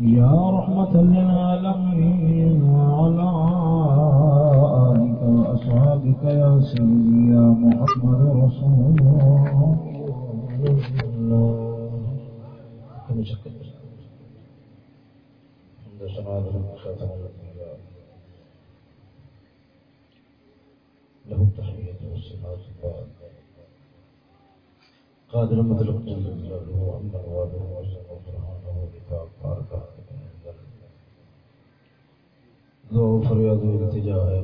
يا رحمة للعالمين وعلى آلك وأصحابك يا سيدي يا محمد رسول الله. له التحية والصلاة والسلام قادر مطلب جل جلاله عما واده وسلم فرحانه بتاب بارك فریاد التجا ہے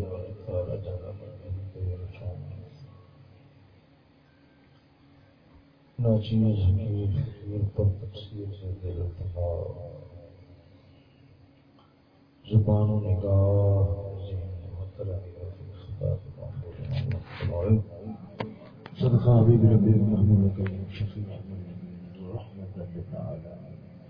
ناچیز پر تفسیر سے دل زبان و نگاہ ذہن خطاب صدقہ حبیب ربی محمود کریم شفیع رحمت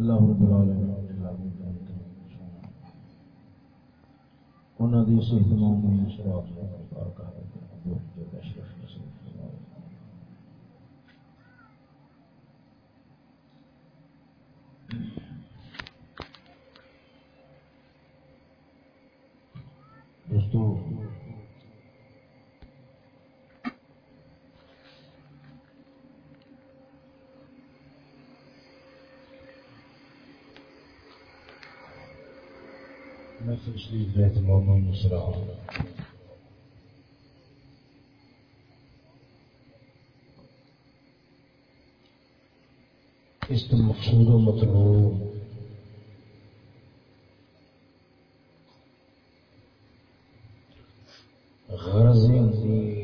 اللہ رب العالمین اللہ انہوں نے اس اہتمام و اشراف کا بارکہ ہے، جو اشرف نصیب فرمائے دوستو میں تشریف لے تمام مسرا اس مقصود و مطلوب غرض ہوندی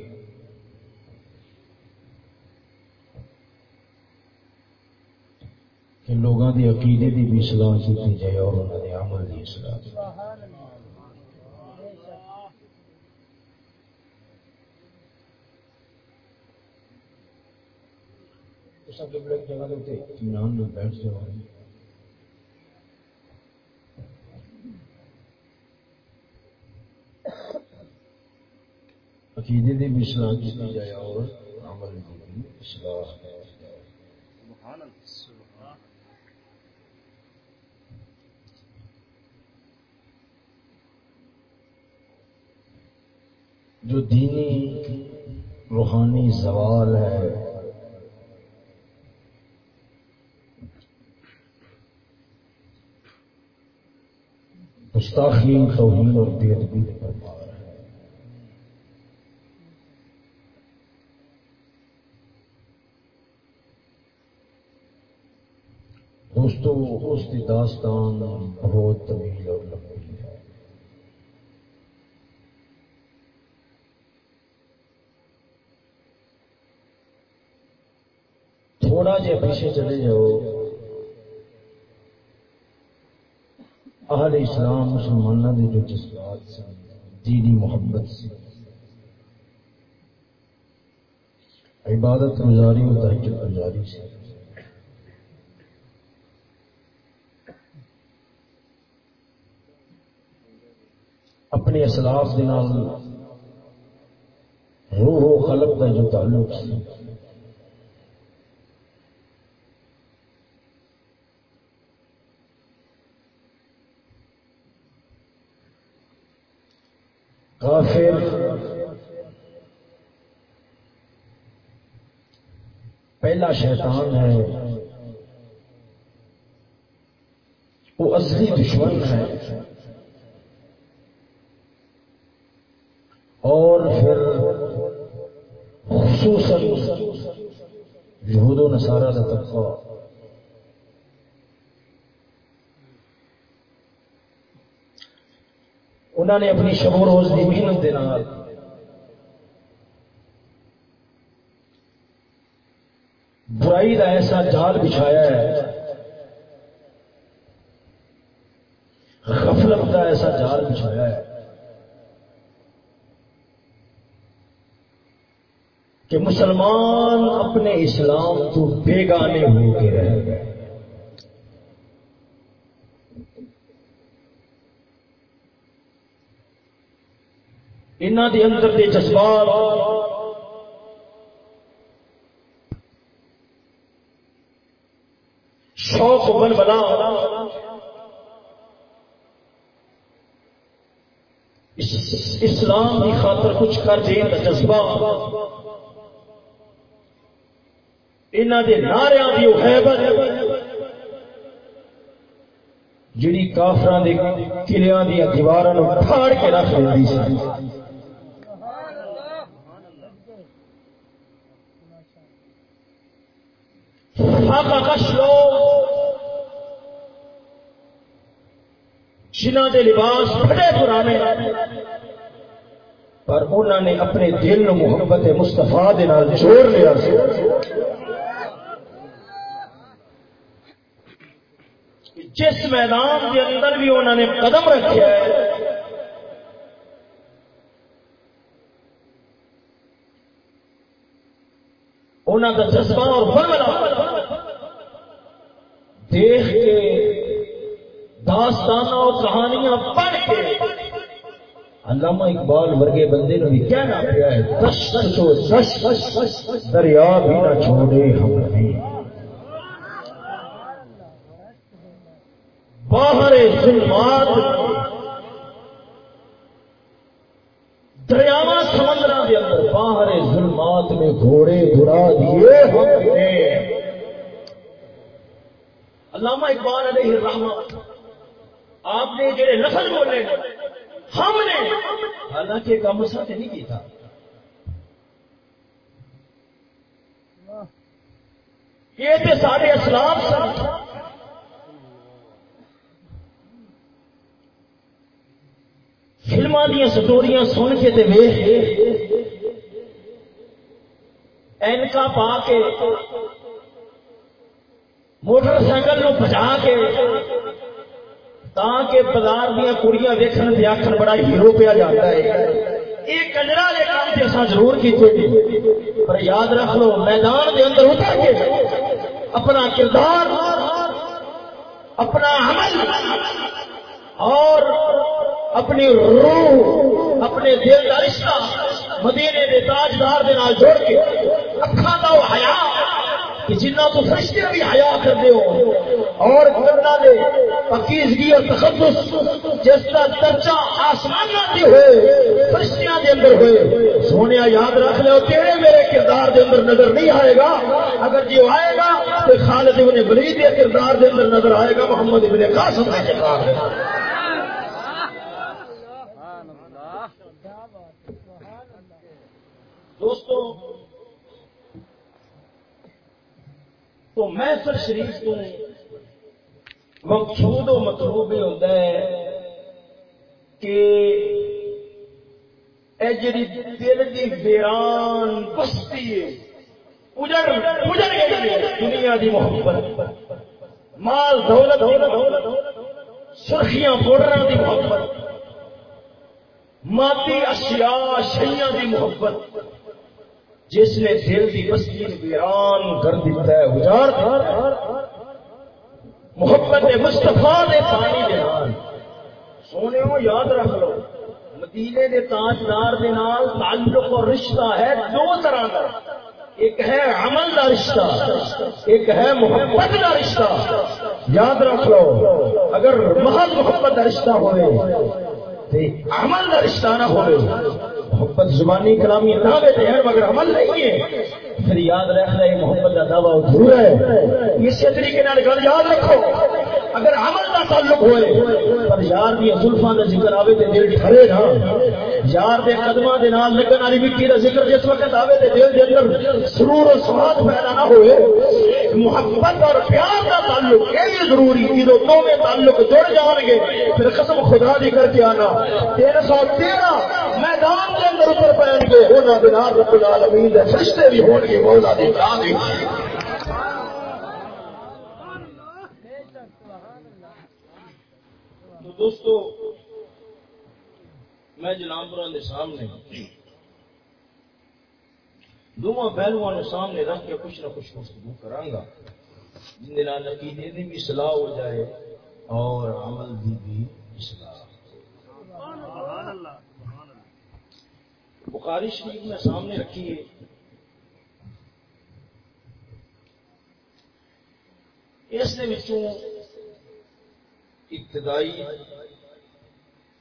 کہ لوگوں کی عقیدے کی بھی اصلاح کی جائے اور انہوں نے عمل کی اصلاح کی سب جگہ اطمینان میں بیٹھ جاؤ عقیدے کی بھی اصلاح کی جائے اور عمل کی بھی اصلاح جو دینی روحانی زوال ہے۔ گستاخی توہین اور بے ادبی پر مار ہے دوستو، اس کی داستان بہت طویل اور لمبی ہے تھوڑا جہا پیچھے چلے جاؤ۔ اہل اسلام مسلمانوں کے جو جذبات سن، دینی محبت سی عبادت گزاری اور تحجد گزاری سی اپنے اسلاف کے نال روح و خلق کا جو تعلق سی کافر پہلا شیطان ہے. وہ اصلی دشمن ہے. اور پھر خصوصاً یہود و نصارہ کا طبقہ. انہوں نے اپنی شب و روز کی محنت کے نال برائی کا ایسا جال بچھایا ہے، غفلت کا ایسا جال بچھایا ہے کہ مسلمان اپنے اسلام تو بیگانے ہو کے رہ گئے۔ انہوں دے اندر دے جذبات۔ شوق بن بنا۔ اسلام کی خاطر کچھ کر دیں کا جذبہ۔ انہوں دے نعرے کی حیبت جڑی کافران دے قلعوں دیا دیواروں پھاڑ کے رکھ دیتی سی۔ جنہ دے لباس بڑے پرانے، پر انہوں نے اپنے دل محبت مستفا جوڑ لیا جس میدان کے اندر بھی انہوں نے قدم رکھا ہے انہوں کا جذبہ اور بڑا دیکھ کے داستان اور کہانیاں پڑھ کے علامہ اقبال ورگے بندے نے بھی کہنا پیا ہے دش دریا بھی نہ چھوڑے ہم بھی باہر ظلمات دریاوا سمندر کے اندر باہر ظلمات میں گھوڑے گرا دیے ہم نے علامہ اقبال علیہ الرحمہ آپ نے جڑے لفظ بولے، ہم نے، حالانکہ کام ساتھ نہیں کیتا۔ یہ تے سارے اسلام سن۔ فلما دیا سٹوریاں سن کے تے ویخ اینکا پا کے موٹر سائیکل نو بجا کے تاکہ بازار دیا کڑیاں ویکن آخر بڑا ہیرو پیا جاتا ہے۔ یہ کنجرا والے کام ضرور کیتے پر یاد رکھ لو، میدان دے اندر اتر کے اپنا کردار، اپنا عمل اور اپنی روح، اپنے دل کا رشتہ مدینے کے تاجدار دے نال جوڑ کے اکھا کا حیا جنہ تو فرشتے بھی حیا کر دے اور کرنا دے پکیزگی اور تخصص جس کا درجہ آسمان کے ہوئے، فرشتیاں دے اندر ہوئے۔ سونے، یاد رکھ لو، تیرے میرے کردار دے اندر نظر نہیں آئے گا۔ اگر جو آئے گا تو خالد ابن ولید کے کردار دے اندر نظر آئے گا، محمد ابن قاسم کا کردار ہے دوستوں تو محفل شریف تو مقصود و مطلوب یہ ہوتا ہے کہ اے جڑی دل دی ویران بستی ہے، اجڑ اجڑ گئی ہے دنیا دی محبت، مال دولت سرخیاں بورڈر دی محبت ماتی اشیاء شیاں دی محبت۔ جس نے دل کی بستی ویران کر دیتا ہے اجار اجاڑ محبت مستفا دے پانی دے سونے ہو یاد رکھ لو، مدینے دے تاجدار دے نال تعلق اور رشتہ ہے دو طرح کا ایک ہے عمل کا رشتہ، ایک ہے محبت کا رشتہ۔ یاد رکھ لو، اگر محل محبت کا رشتہ ہوئے عمل کا رشتہ نہ ہوئے محبت زبانی کلامی دعوے تھے ہیں مگر عمل نہیں ہے۔ پھر یاد رکھنا یہ محبت کا دعویٰ ضرور ہے۔ اسی طریقے گل یاد رکھو۔ اگر عمل کا تعلق ہوئے، پر یار دیا زلفا کا ذکر آئے تو دل ٹھرے نا یار دے قدم کے نام لگن والی مٹی کا ذکر جس وقت آئے تو دل کے اندر سرور اور سواد پیدا نہ ہوئے، محبت اور پیار کا تعلق یہ بھی ضروری یہ دونوں تعلق جڑ جان گے، پھر قسم خدا دی کر کے آنا۔ تیرہ سو تیرہ میدان کے اندر اتر پائیں گے انہوں نے رب العالمین فرشتے بھی ہون گے مولا دی دوستو میں جلامپور کے سامنے دونوں پہلوؤں نے سامنے رکھ کے کچھ نہ کچھ گفتگو کرانگا جن عقیدے کی بھی صلاح ہو جائے اور عمل کی بھی اصلاح۔ بخاری شریف میں سامنے رکھی اس ابتدائی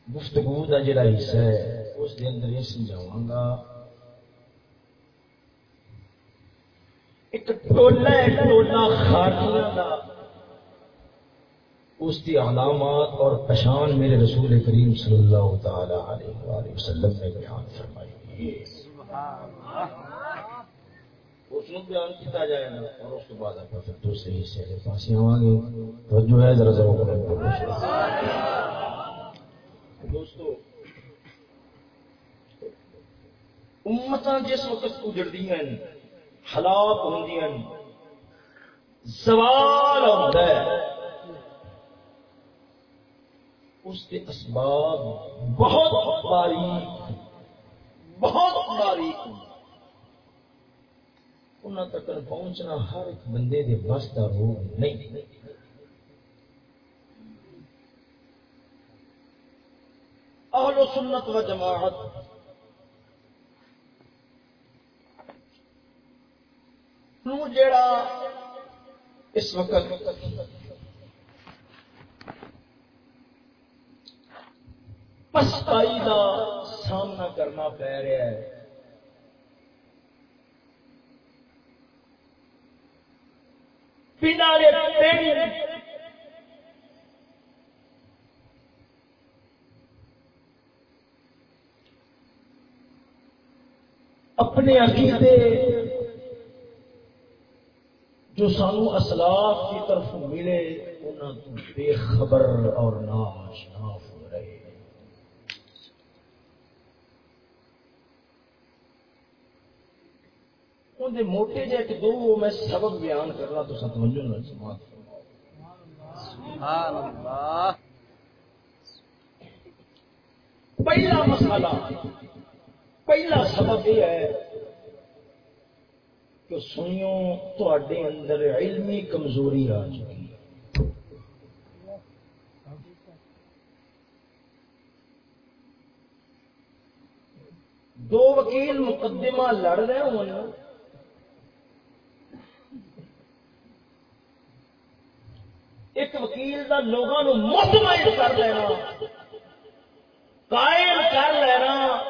گفتگو کا جڑا حصہ ہے، اس کے اندر یہ سمجھاوا گا۔ ایک ٹولا ہے ٹولا خارجیاں کا اس کی علامات اور پہچان میرے رسول کریم صلی اللہ تعالی علیہ وسلم نے بیان فرمائی۔ ہے اس کو بیان جائے گا اور اس کے بعد پھر دوسرے حصے کے پاس آواں گے۔ ہے ذرا دوستو جس وقت اجڑتی ہیں ہلاک ہوں سوال ہے۔ اس کے اسباب بہت باریک بہت باریک ان تک پہنچنا ہر ایک بندے کے بس کا روگ نہیں۔ اہل و سنت و جماعت۔ جیڑا اس وقت پسپائی کا سامنا کرنا پی رہا ہے۔ اپنے عقیدے جو سانو اسلاف کی طرف ملے انہوں بے خبر اور ناشناف ہو رہے اندر موٹے کے دو میں سبب بیان کرنا تو ستوجو نہ سماعت پہلا مسئلہ پہلا سبب یہ ہے کہ سنیوں تے اندر علمی کمزوری آ چکی دو وکیل مقدمہ لڑ رہے ہوں۔ ایک وکیل کا لوگوں مطمئن کر لینا۔ قائم کر لینا۔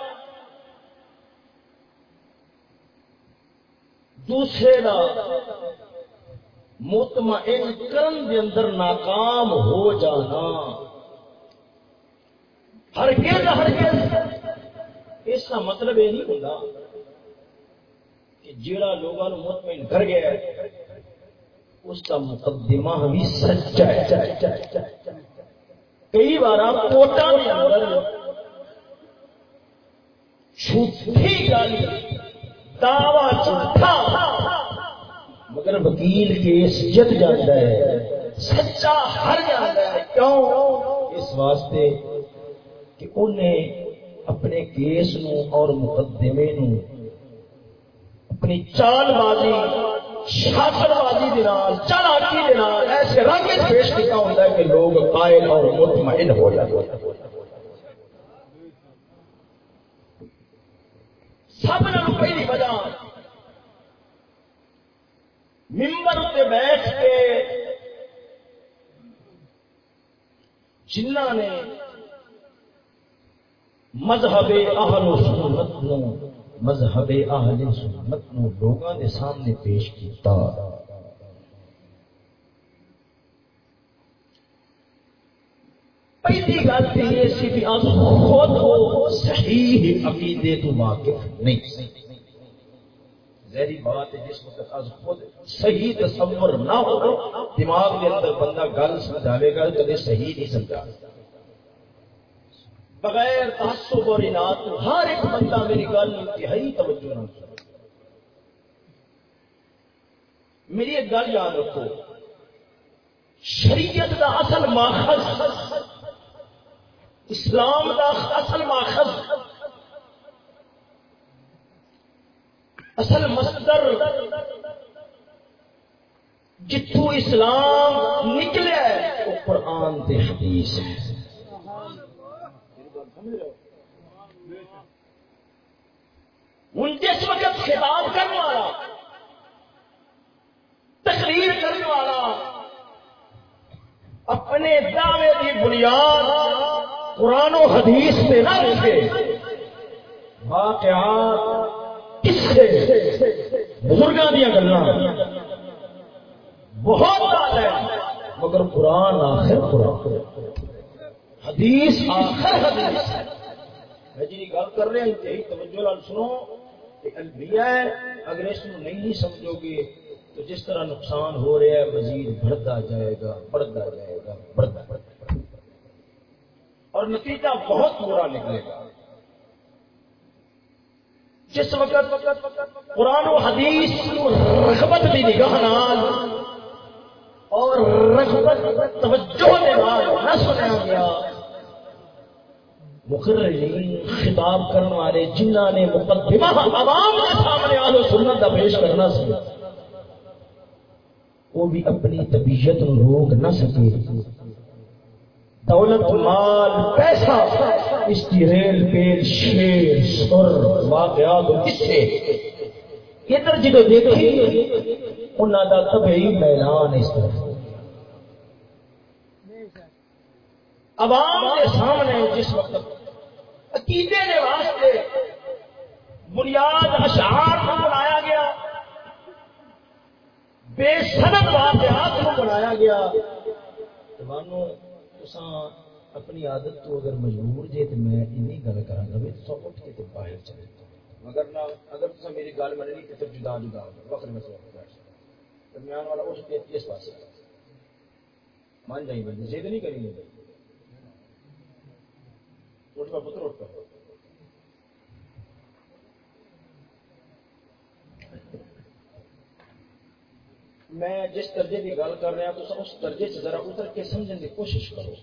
دوسرے دا مطمئن کرن دے اندر ناکام ہو جانا۔ ہر گرد ہر گرد اس کا مطلب یہ نہیں ہوتا کہ جیڑا لوگوں مطمئن کر گیا اس کا مطلب مقدمہ بھی سچا ہے۔ کئی بار کوٹا کے اندر جھوٹھی گالی، دعوی جھوٹا۔ مگر وکیل کیس جت جاتا ہے، سچا ہر جاتا ہے۔ کیوں؟ اس واسطے کہ انہیں اپنے کیس نو اور مقدمے نو اپنی چال بازی بازی چالاکی ایسے رنگ پیش کیا ہوتا ہے کہ لوگ قائل اور مطمئن ہو جاتے ہیں سب پہلی وجہ ممبر بیٹھ کے جنہ نے مذہب اہل و سنت مذہب اہل سنت نو لوگوں کے سامنے پیش کیتا۔ پہلی گل تو یہ سی بھی خود صحیح عقیدے تو واقف نہیں۔ ظاہری بات ہے جس وقت از خود صحیح تصور نہ ہو، دماغ کے اندر بندہ گل سمجھاوے گا کدے صحیح نہیں سمجھا۔ بغیر تعصب اور انعت، ہر ایک بندہ میری گل انتہائی توجہ نہ میری ایک گل یاد رکھو۔ شریعت کا اصل ماخذ، اسلام دا اصل ماخذ، اصل مصدر جتوں اسلام نکلے وہ قرآن تے حدیث ہوں جس وقت خطاب کرنے والا، تقریر کرنے والا، اپنے دعوے کی بنیاد قرآن و حدیث پہ نہ رکھے۔ واقعات کسے بزرگوں دیا گلا بہت بات ہے، مگر قرآن آخر قرآن حدیث آخر حدیث۔ میں جی گل کر رہا انتہائی توجہ لال سنو۔ البیا ہے، اگر اس کو نہیں سمجھو گے تو جس طرح نقصان ہو رہا ہے، مزید بڑھتا جائے گا، بڑھتا جائے گا، بڑھتا بڑھتا اور نتیجہ بہت برا نکلے گا۔ جس وقت قرآن و حدیث رغبت کی نگاہ نال اور رغبت توجہ دے نہ سنیا گیا مقررین خطاب کرنے والے جنہ نے مقدمہ عوام کے سامنے آلو سنت کا پیش کرنا سی، وہ بھی اپنی طبیعت روک نہ سکے۔ دولت، مال، پیسہ، اس کی ریل پیل، شیر، سر، واقعات کسے ادھر جدو دیکھی انہوں کا طبعی میدان اس طرح۔ عوام کے سامنے جس وقت عقیدے کے واسطے بنیاد اشعار کو بنایا گیا، بے سنت واقعات کو بنایا گیا۔ اپنی عادت تو اگر مجبور جے تو میں انہیں گل کرا گا تو اٹھ کے باہر چلے۔ مگر نہ، اگر تصا میری گل مننی تو پھر جدا جدا وقت میں درمیان والا اس اس پاس مان جائیں بندے جد نہیں کریں گے۔ میں جس درجے کی گل کر رہا تو اس درجے سے ذرا اتر کے سمجھنے کی کوشش کرو۔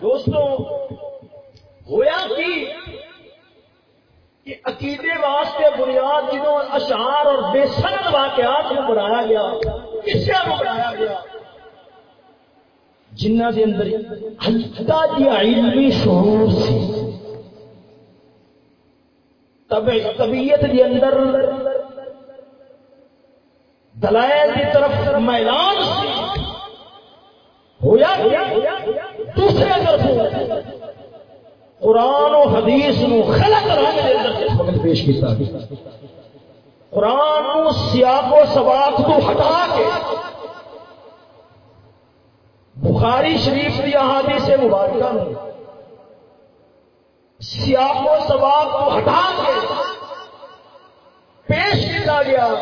دوستوں ہویا کہ عقیدے واسطے بنیاد جنہوں اشعار اور بے سند واقعات کو بنایا گیا، کس کو بنایا گیا؟ جنہ دے اندر ہلکا جہا علمی شعور سی۔ طبیعت دے اندر دلائل کی طرف میدان سی۔ ہویا دوسرے طرف قرآن و حدیث نو خلق رنگ دے اندر اس وقت پیش کیتا۔ قرآن نو سیاق و سباق تو ہٹا کے بخاری شریف کی احادی سے مبارکہ میں سیاق و سواب کو ہٹا کے پیش کیا گیا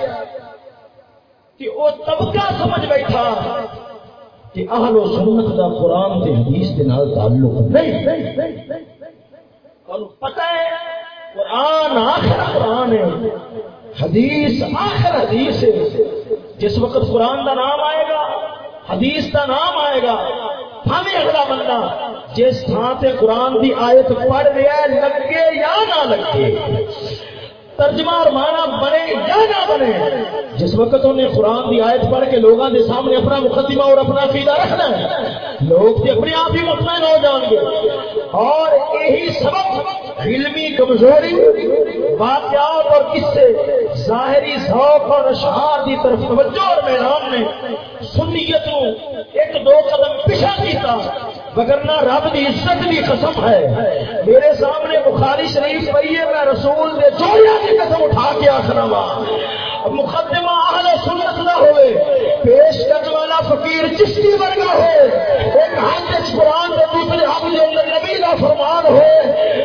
کہ وہ طبقہ سمجھ بیٹھا کہ اہل و سنت کا قرآن کے حدیث کے نال تعلق نہیں۔ پتہ ہے، قرآن آخر قرآن ہے، حدیث آخر حدیث ہے۔ جس وقت قرآن کا نام آئے گا حدیث کا نام آئے گا۔ ہمیں اگلا بندہ جس تھان سے قرآن کی آیت پڑھ رہا ہے، لگے یا نہ لگے؟ ترجمہ اور مانا بنے یا نہ بنے، جس وقت انہیں قرآن کی آیت پڑھ کے لوگوں کے سامنے اپنا مقدمہ اور اپنا عقیدہ رکھنا ہے، لوگ بھی اپنے آپ ہی مطمئن ہو جان گے۔ اور یہی سبب علمی کمزوری، واقعات اور قصے ظاہری ذوق اور اشعار کی طرف توجہ اور میدان میں سنیت ایک دو قدم پیچھا کیتا۔ وگرنا رب کی عزت کی قسم ہے۔ میرے سامنے بخاری شریف پی ہے، میں رسول نے جوڑیا کی قسم اٹھا کے آخر وا۔ مقدمہ اہل سنت نہ ہوئے۔ پیش کرنے والا فقیر چشتی ورگا ہو ایک ہاتھ قرآن کے دوسرے ہاتھ کے اندر نبی کا فرمان ہو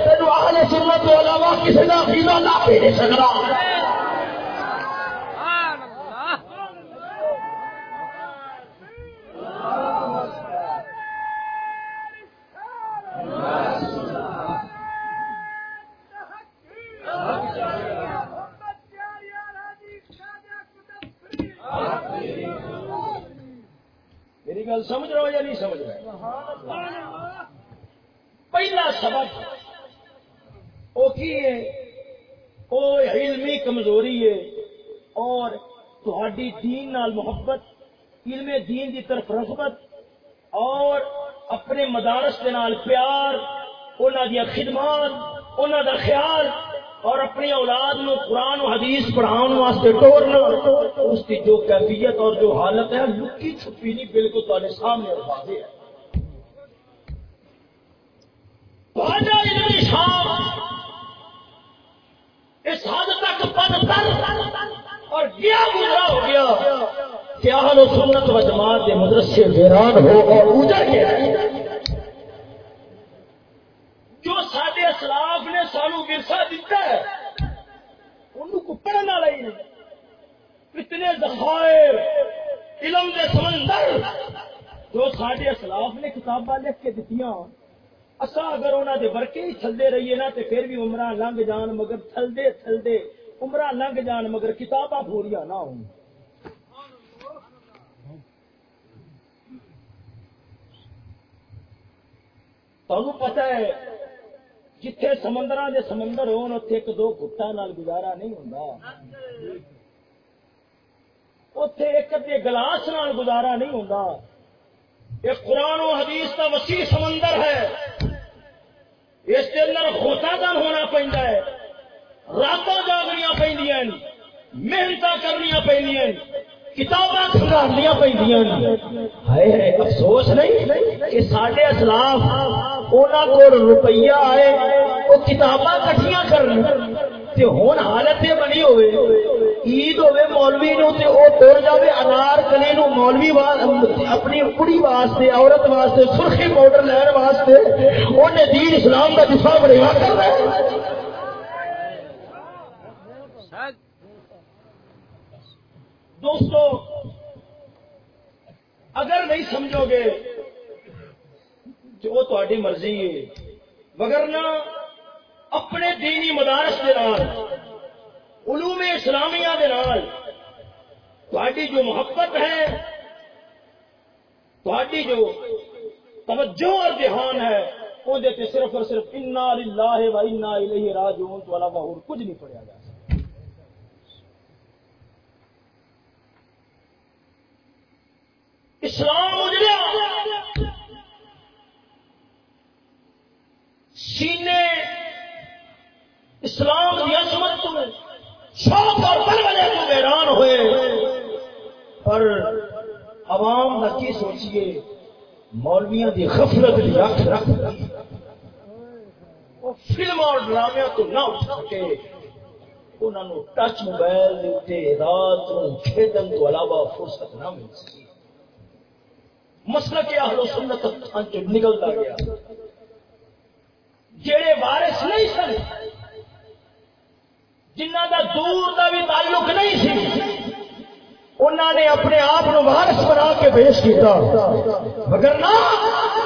تین اہل سنت کے علاوہ کسی کا فیما نہ بھیج سکتا میری گل سمجھ رہا ہو یا نہیں سمجھ رہا سبب وہ کی ہے؟ وہ علمی کمزوری ہے اور تہاڈی دین نال محبت، علم دین دی طرف رغبت اور اپنے مدارس کے نال پیار انہوں دیا خدمات انہوں دا خیال، اور اپنی اولاد نو قرآن و حدیث پڑھاؤ واسطے ٹورنا اس کی جو کیفیت اور جو حالت ہے، لکی چھپی نہیں، بالکل تھوڑے سامنے اور واضح ہے۔ اس حد تک پد اور گیا گزرا ہو گیا۔ کہ اہل و سنت و جماعت کے مدرسے ویران ہو اور اجڑ گیا۔ جو سڈے اسلاف نے سانو ورسا دیتا ہے انہوں کو پڑھنے والا ہی نہیں۔ اتنے ذخائر، علم دے سمندر۔ جو سڈے اسلاف نے کتاباں لکھ کے دیتی اصا اگر انہوں دے برکے ہی چلتے رہیے نا تو پھر بھی عمرہ لنگ جان مگر چلتے چلتے عمرہ لنگ جان مگر کتاباں پوریا نہ ہوں۔ تمہیں پتا ہے جتھے سمندر دے سمندر ہون اتے ایک دو گٹا نال گزارا نہیں ہوں اتے ایک دے گلاس نال گزارا نہیں ہوں یہ قرآن و حدیث کا وسیع سمندر ہے اس کے اندر ہوتا دن ہونا پہنتا ہے رات جاگنیا پہ محنت کرنی پہ کتاباں کھنگارنیا پہ افسوس نہیں کہ سارے اسلاف انہوں کو روپیہ آئے وہ کتاباں کٹھیاں کرن حالت یہ بنی ہوئے، عید ہوئے مولوی نو تے او تر جاوے انار نو مولوی اپنی کڑی واسطے، عورت واسطے، سرخی پاؤڈر لین واسطے دین اسلام دفاع کر رہا ہے دوستو، اگر نہیں سمجھو گے جو وہ تاری مرضی ہے۔ مگر نہ اپنے دینی مدارس کے نال، علوم اسلامیہ کے نال تاری جو محبت ہے تاری جو توجہ اور دھیان ہے وہ صرف اور صرف انا لاہ و انا راجعون تو علاوہ اور کچھ نہیں پڑھا جائے اسلام اجڑیا۔ سینے اسلام کی عظمت شوق اور بلبلے کو حیران ہوئے، پر عوام کا کی سوچیے، مولویاں کی غفلت کی رکھ رکھ وہ فلم اور ڈرامے تو نہ اٹھ سکے انہوں نے ٹچ موبائل رات کھیڈن تو علاوہ فرصت نہ مل سکی۔ مسئلہ کیا ہو سنت نکلتا گیا۔ جڑے وارث نہیں سن جنہ دا دور دا بھی تعلق نہیں سی انہوں نے اپنے آپ وارث بنا کے پیش کیا مگر نہ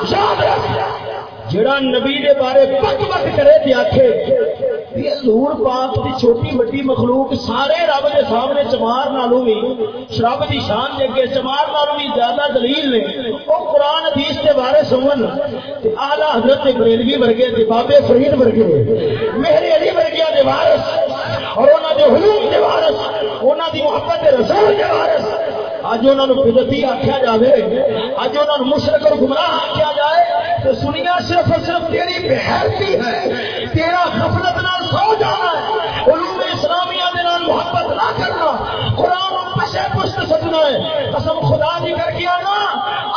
یاد رکھ جڑا نبی دے بارے بک بک کرے تے آکھے حضور پاک دی چھوٹی بڑی مخلوق سارے رب دے سامنے چمار نالوں بھی رب دی شان دے کے چمار نالوں بھی زیادہ دلیل نے۔ او قرآن حدیث دے بارے سمن تے اعلی حضرت بریلوی ورگے، تے بابے فرید ورگے میرے علی ورگے دے وارث اور انہاں دے حلوم دے وارث، انہاں دی محبت دے رسول دے وارث۔ اج انہوں نے بدتی آخیا جائے اج انہوں نے مشرق اور گمراہ آخیا جائے، تو سنیا صرف اور صرف تیری بحیرتی ہے، تیرا غفلت نہ سو جانا ہے، علوم اسلامیہ دے نال محبت نہ کرنا، قرآن پشے پشت سجنا ہے، قسم خدا دی کر کے آنا،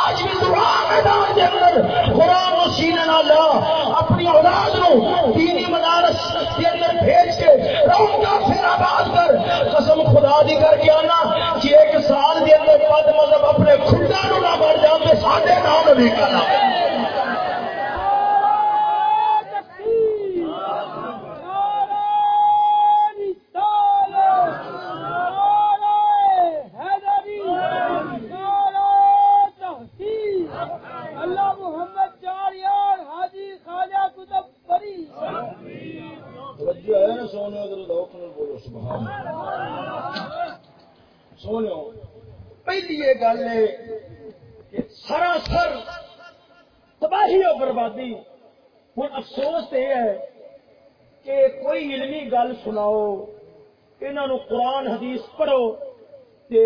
اج بھی دعا میدان دے اندر قرآن و سینے لا اپنی اولاد نو دینی مدارس کے اندر بھیج کے رہوں قسم خدا دی کر کے آنا کہ ایک سال دے اندر پد مذہب مطلب اپنے خدا نو نہ بڑھ جاتے سارے نام بھی کرنا گل ہے کہ سراسر تباہی اور بربادی۔ ہوں افسوس تو یہ ہے کہ کوئی علمی گل سناؤ انہوں قرآن، حدیث پڑھو تے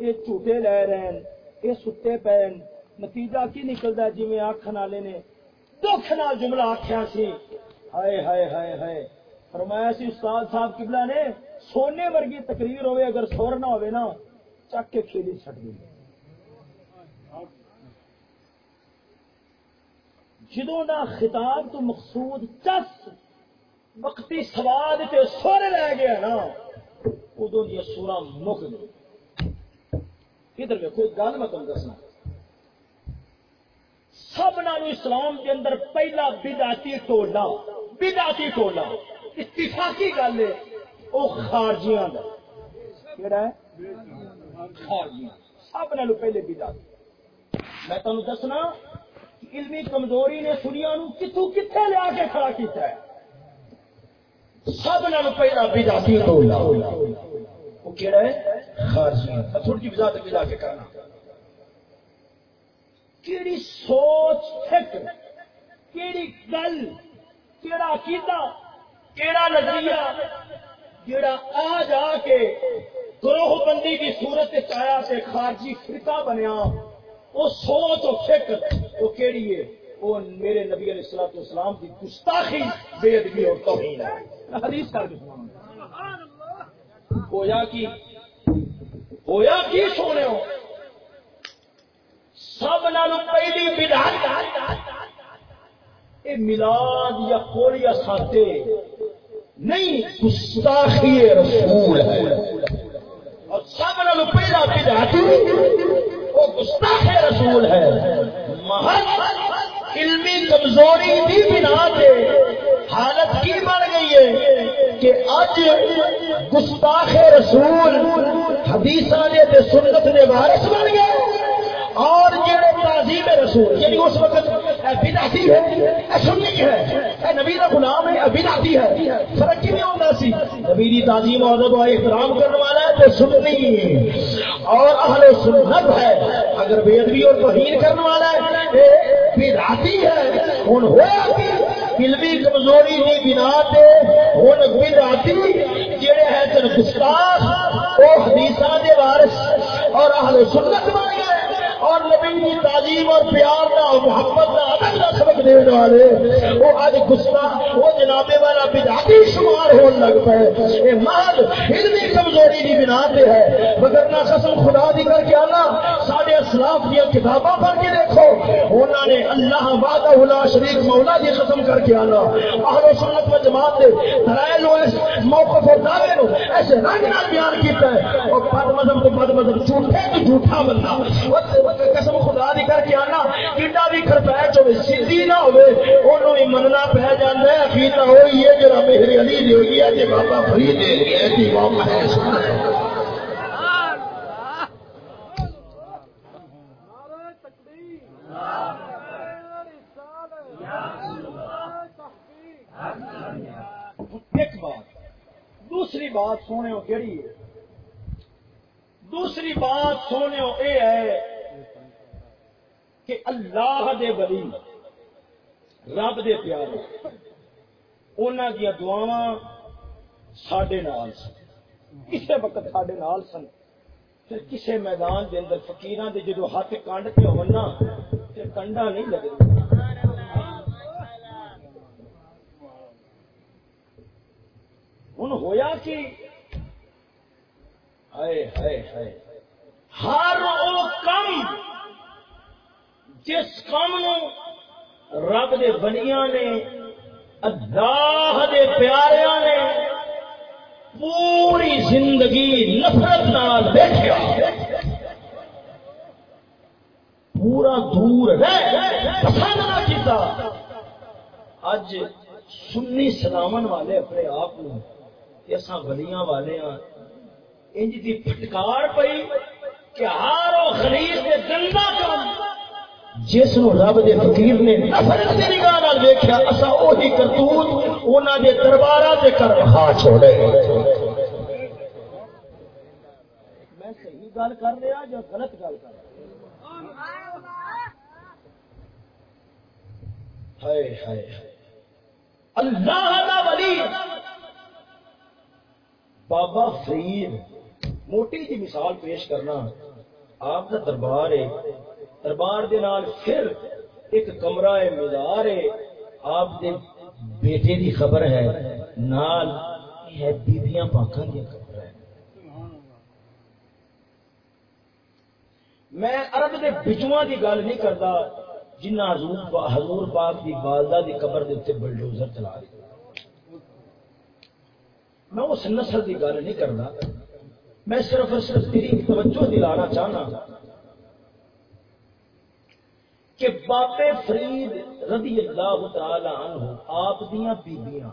یہ جھوٹے لے رہے ہیں یہ ستے پے نتیجہ کی نکلتا جی میں آخر والے نے دکھ نہ جملہ آخیا سی۔ ہائے ہائے ہائے ہائے۔ فرمایا سی، استاد صاحب قبلہ نے سونے ورگی تقریر ہوئے، اگر سور نہ ہوئے نا۔ چک کے کھیلی چھٹ دی جدوں دا خطاب تو مقصود چس وقتی سواد تے سور لے گیا نا، ادو دیا سورا مک گئی ادھر دیکھو ایک گل میں تم دسنا۔ سب نالو اسلام کے اندر پہلا بداتی ٹولا بداتی ٹولا اتفاقی گل ہے وہ خارجیاں کا کہڑا ہے؟ خارجیاں سب نالو پہلے بداتی میں تمہیں دسنا علمی کمزوری نے سنیا نو کتوں کتنے لیا کے کھڑا کیتا ہے؟ سب نالو پہلا بداتی ٹولا وہ کہڑا ہے؟ خارجیاں تھوڑی جی وضاحت ملا کے کرنا کیڑی سوچ فکر، کیڑی گل، کیڑا عقیدہ، کیڑا نظریہ جڑا آ جا کے گروہ بندی کی صورت آیا سے خارجی فرقہ بنیا، وہ سوچ و فکر، وہ کیڑی ہے؟ وہ میرے نبی علیہ السلام اسلام کی گستاخی، بے ادبی اور توہین ہے۔ حدیث کر کے ہویا کی ہویا کی سونے ہو؟ سب نالو پہلی بدعت۔ اے ملاد یا کول یا ساتے، نہیں، گستاخی رسول ہے۔ اور سب نالو پہلا بدعت وہ گستاخ رسول ہے۔ محض علمی کمزوری بھی بنا دے حالت کی بن گئی ہے کہ اج گستاخ رسول حدیث دے سنت دے وارث بن گئے۔ اور جڑے تعظیم رسول یعنی اس وقت بدعتی ہے سنی ہے، اے نبی کا غلام ہے بدعتی ہے۔ فرق کی نہیں ہوتا سی؟ نبی دی تعظیم اور ادب اور احترام کرنے والا تو سننی اور اہل سنت ہے۔ اگر بے ادبی اور توہین کرنے والا ہے بدعتی ہے ہن ہوا کہ علمی کمزوری کی بنا تے ہن بدعتی جڑے ہے تن گستاخ وہ حدیثاں دے وارث اور اہل سنت بن گئے۔ اور نبی کی تعلیم اور پیار کا اور محبت کا ادب کا سبق دینے والے، وہ آج گسا وہ جنابے والا بداتی شمار ہونے لگ پے یہ محل علمی کمزوری کی بنا پہ ہے۔ مگر نہ قسم خدا دی کر کے آنا سارے اسلاف دیا کتاباں پڑھ کے دیکھو۔ انہوں نے اللہ وعدہ اللہ شریف مولا دی قسم کر کے آنا۔ اہل سنت و جماعت دے دلائل اس موقف اور دعوے نو ایسے رنگ نال بیان کیتا ہے۔ اور بد مذہب تو بد مذہب، جھوٹے تو جھوٹا بندہ۔ قسم خدا دی کر کے آنا کڈا بھی خرپیچ ہوے سیدھی نہ ہوے اونوں ہی مننا پہ جاندا ہے، اخیر وہی ہے، جڑا میرے علی دے گیا تے بابا فرید دے گیا تے امام ہے جی سبحان ایک بات، دوسری بات سونے کہڑی ہے؟ دوسری بات سونے یہ ہے کہ اللہ دے ولی، رب دے پیارے انہوں دیا دعوا سڈے نال سن۔ کسی وقت سڈے نال سن۔ پھر کسی میدان دے اندر فقیران دے جدو ہاتھ کنڈ کے ہونا پھر کنڈا نہیں لگے۔ ہوں ہویا کہ ہر وہ کم جس کام رب دے بنیا نے، اللہ دے پیاریا نے پوری زندگی نفرت نال دیکھا پورا دور پسند نہ کیتا۔ اج سنی سلامن والے اپنے آپ کو اصا ولیاں والے ہاں۔ انج دی پھٹکار پئی کہ ہار و دے گندا کام جس نو رب دے فقیر نے نفرت دی نگاہ نال ویکھیا اسا اوہی کرتوت انہاں دے درباراں تے کر رکھا چھوڑے۔ میں صحیح گل کر رہا یا غلط گل کر رہا؟ ہائے ہائے اللہ دا ولی۔ بابا فرید موٹی جی مثال پیش کرنا۔ آپ کا دربار ہے۔ دربار دے نال پھر ایک کمرہ ہے مزار ہے۔ آپ دے بیٹے دی خبر ہے۔ نال یہ ہے بیبیاں پاکاں دی خبر ہے۔ میں عرب دے بچواں دی گل نہیں کردا جنہ حضور پا- حضور پاک دی والدہ دی قبر دے اوپر بلڈوزر چلا رہی میں اس نسل دی گل نہیں کردا۔ میں صرف اور صرف تیری توجہ دلانا چاہنا۔ کہ باپے فرید رضی اللہ تعالی عنہ، آپ دیاں بیبیاں،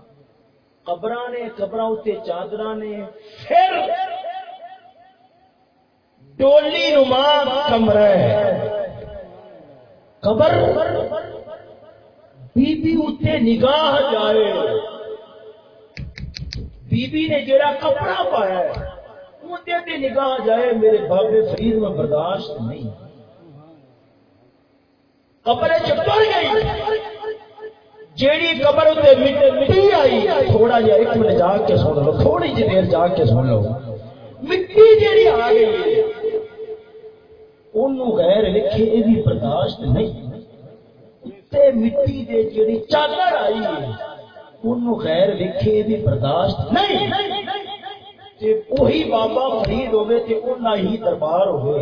قبراں نے، قبراں اتے چادراں نے پھر ڈولی نما کمرہ ہے۔ قبر بی بی اتے نگاہ جائے۔ بی بی نے جڑا کپڑا پایا ہے تے نگاہ جائے، میرے بابے فرید میں برداشت نہیں۔ قبر چپڑ گئی جیڑی قبر اتے مٹی آئی، تھوڑا جہا ایک منٹ جا کے سن لو، تھوڑی جی دیر جا کے سن لو۔ مٹی جیڑی آ گئی انہوں غیر لکھے یہ برداشت نہیں۔ تے مٹی دے جڑی چادر آئی انہوں غیر لکھے یہ برداشت نہیں۔ تے وہی بابا فرید ہوئے تے انہاں ہی دربار ہوئے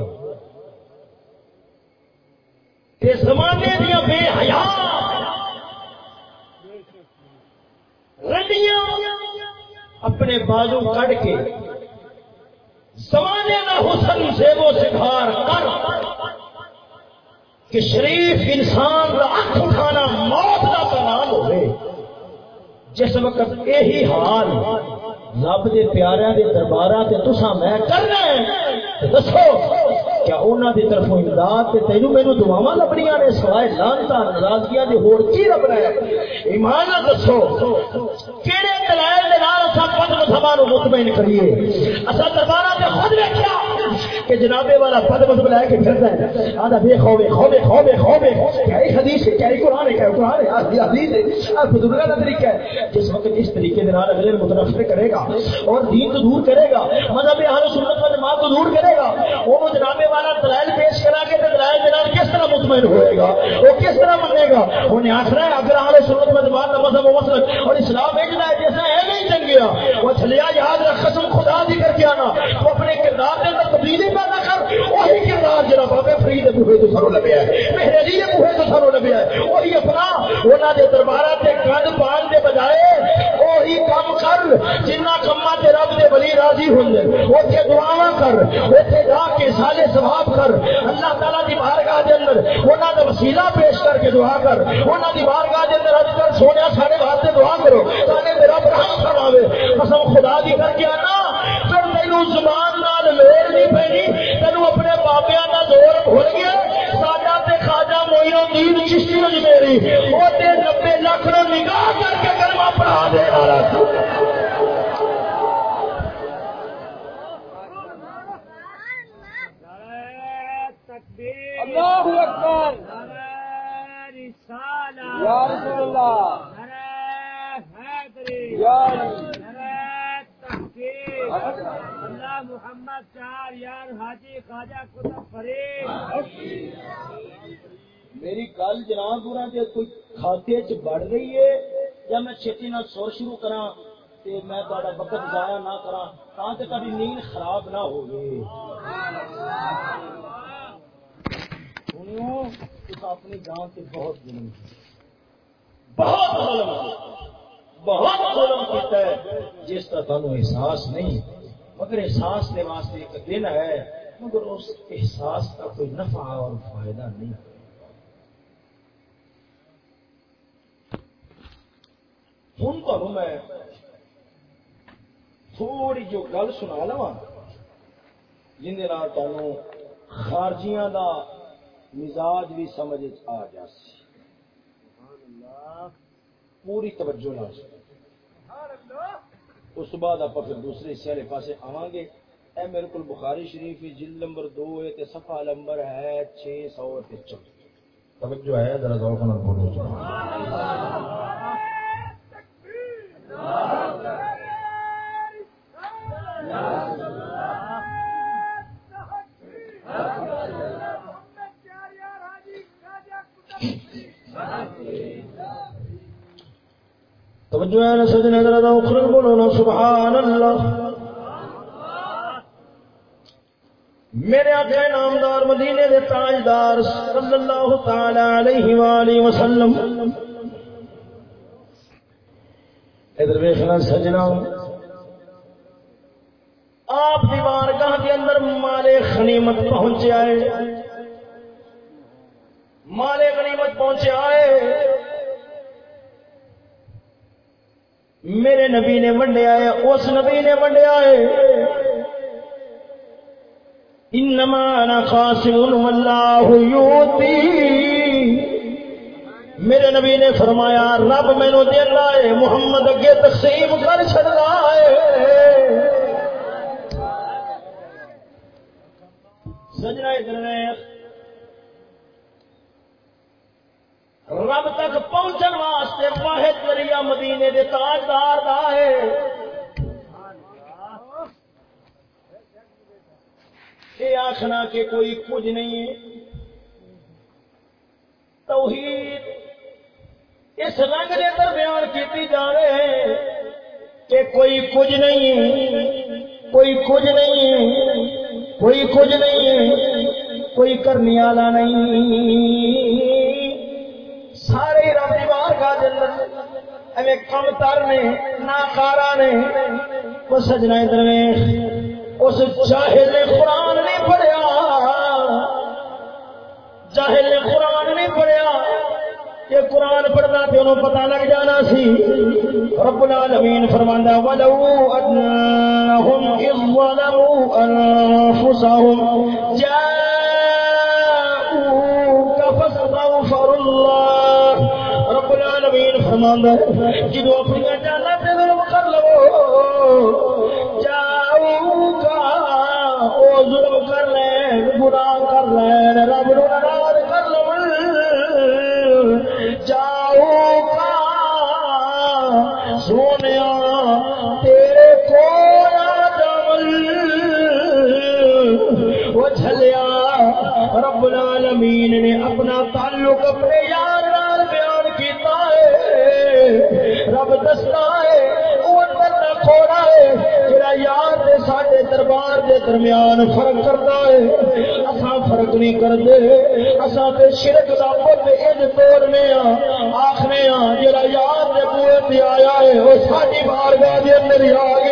تے زمانے دیا بے حیا رڈیاں اپنے بازو کٹ کے زمانے کا حسن سے وہ سکھار کر کہ شریف انسان کا اکھ اٹھانا موت کا پیغام ہوئے۔ جس وقت یہی حال رب دے پیاریاں دے درباراں تے تساں میں کرنا ہے تے دسو۔ کیا انہاں دی طرفوں امداد تے تینوں مینوں دعاواں لبنیاں نے سوائے لعنتاں، ناراضگیاں دے ہور کی لبنا ہے؟ ایمان دسو، کیڑے دلائل دے نال اساں پد مذہباں نو مطمئن کریے۔ اساں درباراں تے خود ویکھیا کہ جنابے والا پد مذہب لے کے پھردا ہے۔ آدا بے خوے خوے خوے خوے کیا حدیث ہے؟ کیا یہ قرآن ہے؟ کیا یہ قرآن ہے؟ یہ حدیث ہے۔ اور بزرگاں کا طریقہ ہے جس وقت اس طریقے کے نال اگلے متنفر کرے گا اور دین تو دور کرے گا۔ مذہب اہل سنت و جماعت تو دور کرے گا۔ وہ جنابے والا والا دلائل پیش کرا کے تے دلائل کے کس طرح مطمئن ہوئے گا؟ وہ کس طرح مانے گا؟ انہیں آخر ہے، اگر اہل سنت و جماعت کا مذہب و مسلک اور اسلام بھیجنا ہے، جیسا ہے نہیں چنگیا وہ چلیا یاد رکھ، قسم خدا دی کر کے آنا۔ وہ اپنے کردار کے اندر تبدیلی پیدا کر، وہی کردار جڑا بابے فرید دے بوہے تو ساروں لبیا ہے میرے علی دے بوہے تو ساروں لبیا ہے۔ وہی اپنا، انہاں دے درباراں تے گند پان دے بجائے وہی کام کر، جنہ کماں تے رب دے ولی راضی ہوندے اوتھے دعاواں کر اوتھے جا کے سالے ثواب کر۔ اللہ تعالی دی بارگاہ دے اندر انہاں دا وسیلہ پیش کر کے دعا کر۔ انہاں دی بارگاہ دے اندر اج کل سونیا سارے واسطے دعا کرو۔ تاکہ میرا رحم فرماوے۔ قسم خدا دی کر کے آنا۔ پھر تینوں زبان نال لوڑ نہیں پینی تینوں اپنے بابیاں دا زور بھول گیا ساڈا تے خواجہ موئی الدین چشتی اجمیری او تے 90 لاکھ نو نگاہ کر کے کلمہ پڑھا دے۔ والا اللہ اکبر۔ یا رسول اللہ۔ یا اللہ محمد چار یار حاجی خواجہ کتب فرید میری گل جناب پورا جی کوئی کھاتے چ بڑھ رہی ہے یا میں چھتی نہ سور شروع کرا تے میں تہاڈا وقت ضائع نہ کرا تاں تے کبھی نیند خراب نہ ہوے سنیو تس اپنی جان سے بہت ظلم کیا بہت ظلم کیا بہت ظلم کیتا ہے۔ جس کا تمہیں احساس نہیں، مگر احساس کے واسطے ایک دن ہے، مگر اس احساس کا کوئی نفع اور فائدہ نہیں۔ ہوں تو میں تھوڑی جو گل سنا لوا جن خارجیاں دا مزاج بھی سمجھ آ جا سی پوری توجہ نہ اس بعد آپ پھر دوسرے حصے والے پاس آواں گے اے میرے کو بخاری شریف جلد نمبر دو ہے تے صفحہ نمبر ہے چھ سو چودہ توجہ ہے ذرا ذوق بولو۔ سبحان اللہ۔ توجہ ہے نا سجنے ذرا اخرج بولو نا سبحان اللہ میرے آقا نامدار مدینے دے تاجدار صلی اللہ تعالی علیہ وآلہ وسلم۔ ادھر ویکھنا سجنا۔ آپ دیوار گاہ کے اندر مالے غنیمت پہنچے آئے۔ مالے غنیمت پہنچے آئے۔ میرے نبی نے ونڈیا ہے اس نبی نے ونڈیا ہے انما انا قاسم واللہ یوتی۔ میرے نبی نے فرمایا، رب مینو دینا ہے محمد اگے تقسیم کر چڑنا ہے سجنا ادھر رب تک پہنچن واسطے واحد ذریعہ مدینے دے تاجدار دا ہے۔ یہ آخنا کہ کوئی کچھ نہیں ہے۔ توحید اس رنگ کے درمیان کی جا رہے ہیں کہ کوئی کچھ نہیں کوئی کچھ نہیں کوئی کچھ نہیں کوئی کرنے والا نہیں۔ سارے رب کی بارگاہ دے اندر ایویں کم تر نے ناکارا نے۔ وہ سجنا ادھر اس جاہل نے قرآن نہیں پڑھیا۔ جاہل نے قرآن نہیں پڑھیا۔ یہ قرآن پڑھنا تو انہوں پتا لگ جانا سی۔ رب العالمین فرماندا ولو انہم اذ ظلموا انفسهم جاءوك العالمین فرماندا جدو اپنی جانا تے کر لو۔ جاؤک او ظلم کر لے، گناہ کر لے، رب نو ناراض کر لو۔ جاؤ کا سونے تیرے کو وہ چلیا رب العالمین نے اپنا تعلق اپنے ہے دستا ہے وہ اندر تھوڑا ہے جڑا یار دے ساڈے دربار دے درمیان فرق کرتا ہے اساں فرق نہیں کردے اساں تے شرک دا پت اج توڑنے ہاں آکھنے ہاں جڑا یار دے بوئے تے آیا ہے او ساڈی بارگاہ دے اندر ہی آ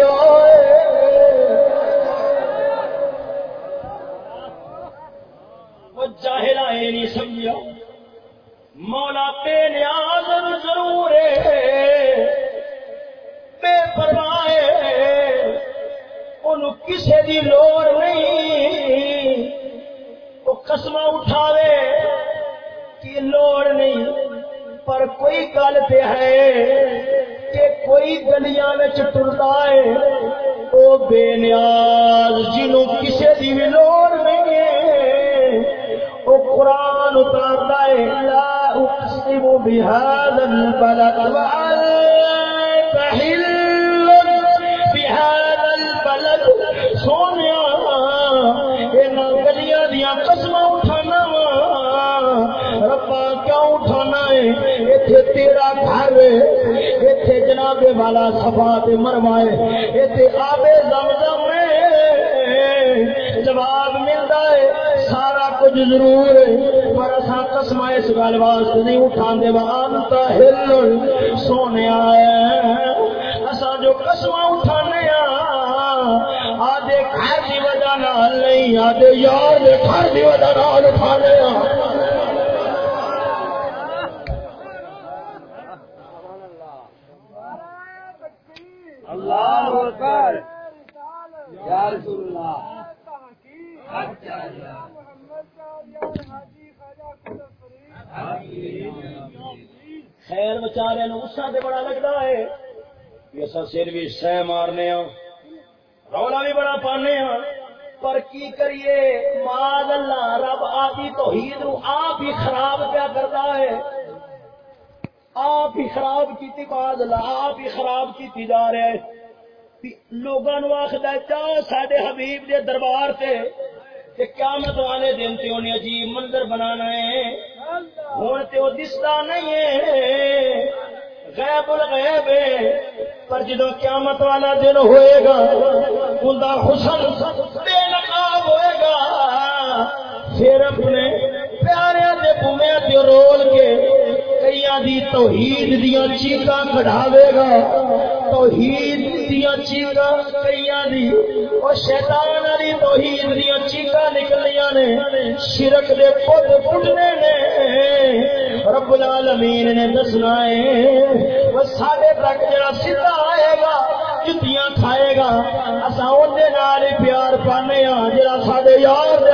یار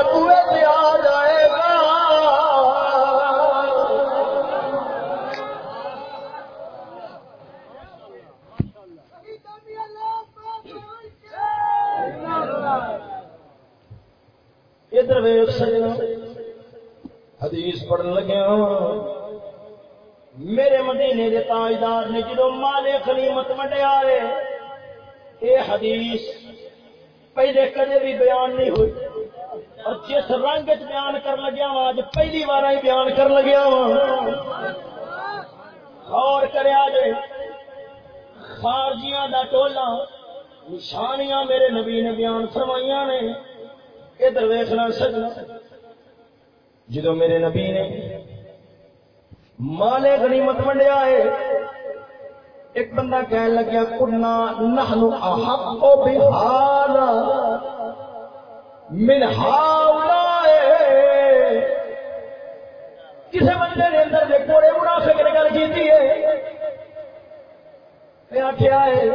آ جائے گا۔ ادھر ویخ سجنا حدیث پڑھن لگیا ہاں۔ میرے مدینے دے تاجدار نے جدو مالے خلیمت منڈیا ہے یہ حدیث پہلے کدے بھی بیان نہیں ہوئی۔ اور جس رنگ چ بیان کر لگیا وا اج پہلی بار ہی بیان کر لگیا وا غور کریا جے خارجیاں دا ٹولا نشانیاں میرے نبی نے بیان فرمائیاں نے۔ ادھر ویخنا سجنا جدو میرے نبی نے مالے غنیمت منڈیا ہے، ایک بندہ کہنے لگیا، کنا نحنو احق بہذا من ہاؤلاء کسی بندے نے اندر دے کوڑے منافق نے گل کیتی ہے؟ آخیا ہے،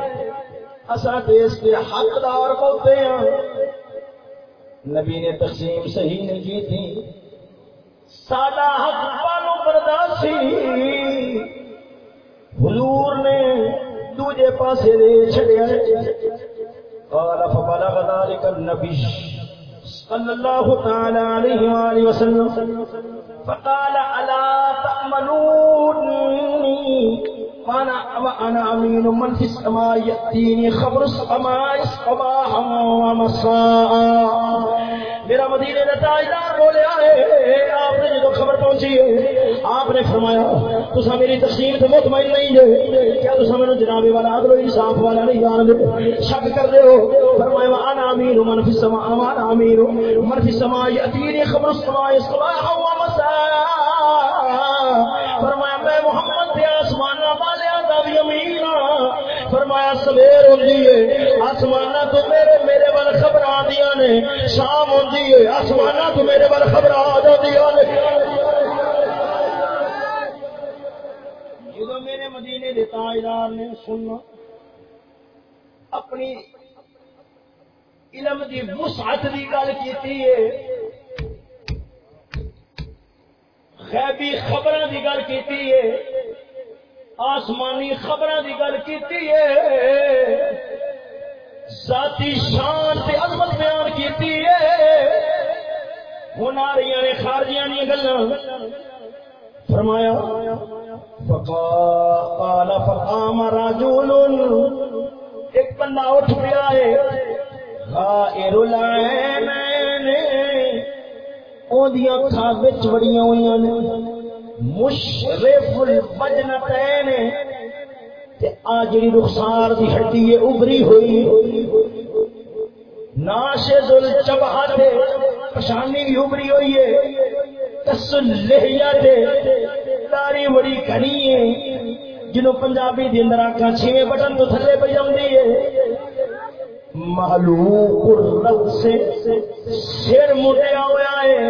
اساں دیس کے حقدار بولتے ہیں نبی نے تقسیم صحیح نہیں کی تھی سادہ حق پالو برداشی حضور نے دوجے پاسے دے چھڑیا قال، فبلغ ذلك النبي صلى الله تعالى عليه وآله وسلم۔ فقال، ألا تأمنوني؟ وانا وانا امين من في السماء ياتيني خبر السماء صباحا ومساء میرا مدینے کا تاجدار بولیا ہے آپ نے جب خبر پہنچی ہے، آپ نے فرمایا تسا میری تقسیم سے مطمئن نہیں ہے، کیا تسا میرے جناب والا عدل انصاف والا نہیں جان دے شک کر دے ہو۔ فرمایا انا امین من فی السماء انا امین من فی السماء یاتینی خبر السماء صباحا ومساء فرمایا، میں محمد دے آسمان والے دا بھی امین ہاں۔ فرمایا، سویر ہوندی ہے آسمان تو میرے میرے ول خبر آدیاں نے۔ شام ہوندی ہے آسمان تو میرے ول خبر آ جاندیاں نے۔ جدو میرے مدینے دے تاجدار نے سننا، اپنی علم دی وسعت دی گل کیتی ہے غیبی خبر دی گل کیتی ہے، آسمانی خبر دی گل کیتی ہے۔ ذاتی شان تے عظمت بیان کیتی ہے۔ ہن آ رہی نے خارجیاں دی گلاں فرمایا فقال فقام رجل۔ ایک بندہ اٹھ گیا ہے، غائر العینین۔ اودیاں اکھاں وچ وڑیاں ہویاں نے۔ مشرف البجنتین تے آ جڑی رخسار دی ہڈی ہے ابری ہوئی۔ ناشز الجبہت پشانی بھی ابری ہوئی ہے کسل لہیا تے داری بڑی گھنی ہے جنوں پنجابی دی اندر آکھاں چھے بٹن تو تھلے پہ جاندی ہے محلوق الرد سے سر مٹیا ہوا ہے۔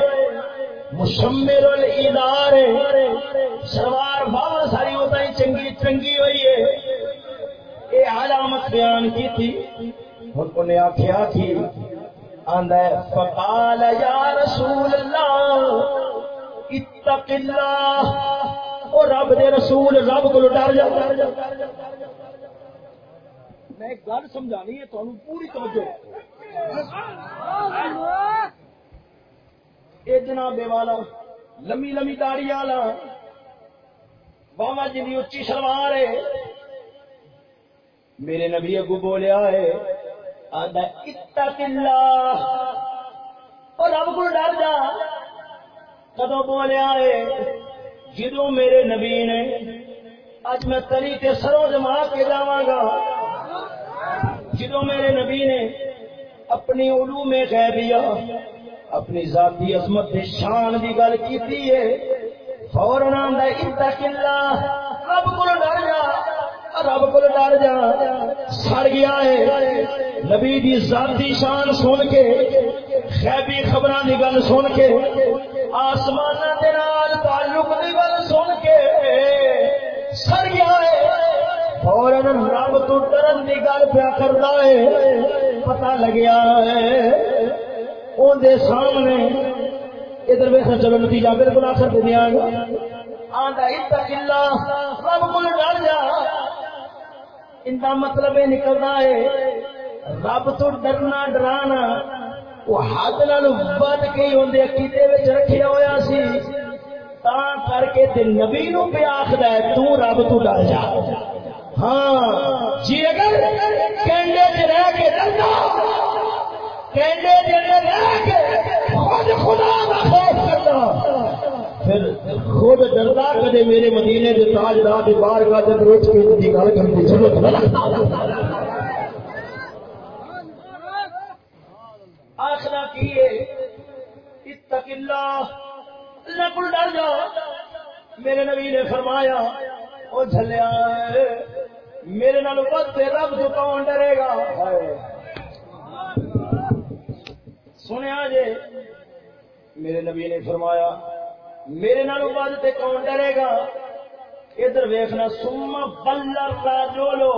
مشمر الادار سوار بابا ساری ہوتا ہی چنگی چنگی ہوئی ہے۔ یہ علامت بیان کی تھی۔ ان کو نے آخیا تھی۔ آندا ہے، فقال یا رسول اللہ، اتق اللہ۔ او رب دے رسول، رب کو ڈر جا۔ میں ایک گل سمجھانی ہے تمہیں پوری توجہ۔ اے جناب والا لمی لمی داڑی والا باما جی کی اچھی سلوار ہے۔ میرے نبی اگو بولیا ہے آدھا اتق اللہ۔ اور رب کو ڈر جا۔ کدو بولیا ہے جدو میرے نبی نے اج میں تری تے سروں جما کے جاواں گا جدو میرے نبی نے اپنی علوم غیبیہ، اپنی ذاتی عظمت دے شان دی گل کیتی ہے۔ فورن آندا اتق اللہ، رب کو ڈر جا، رب کو ڈر جا۔ سڑ گیا ہے۔ نبی دی ذاتی شان سن کے، غیبی خبراں دی گل سن کے، آسماناں دے نال تعلق دی گل سن کے سڑ گیا ہے۔ فورن رب تو ڈرن دی گل پیا کردا ہے۔ پتہ لگیا ہے۔ اون دے سامنے ادھر ویسا چلو، نتیجہ بالکل آخر دے دیا گا آندا اتق اللہ رب کو ڈر جا۔ ان کا مطلب یہ نکلنا ہے، رب تو ڈرنا، ڈرانا۔ وہ حد نال ود کے ہی اندر عقیدے وچ رکھیا ہویا سی۔ تا کر کے تے نبی نو پہ آخد ہے تو رب تو ڈر جا۔ ہاں۔ جی اگر کینڈے چ رہ کے ڈرنا کینڈے چ رہ کے خود خدا کا خوف کرنا پھر خود ڈردا کدے میرے مدینے کے تاجدار کے بار کا جب روز کے دی گل کرنے کی ضرورت نہ لگتا آخرا کی اتق اللہ۔ اللہ کو ڈر جا۔ میرے نبی نے فرمایا او جھلیا میرے نال ود رب تو کون ڈرے گا؟ سنیا جے، میرے نبی نے فرمایا، میرے نال ود تے کون ڈرے گا؟ ادھر ویخنا سما بلر کا جو لو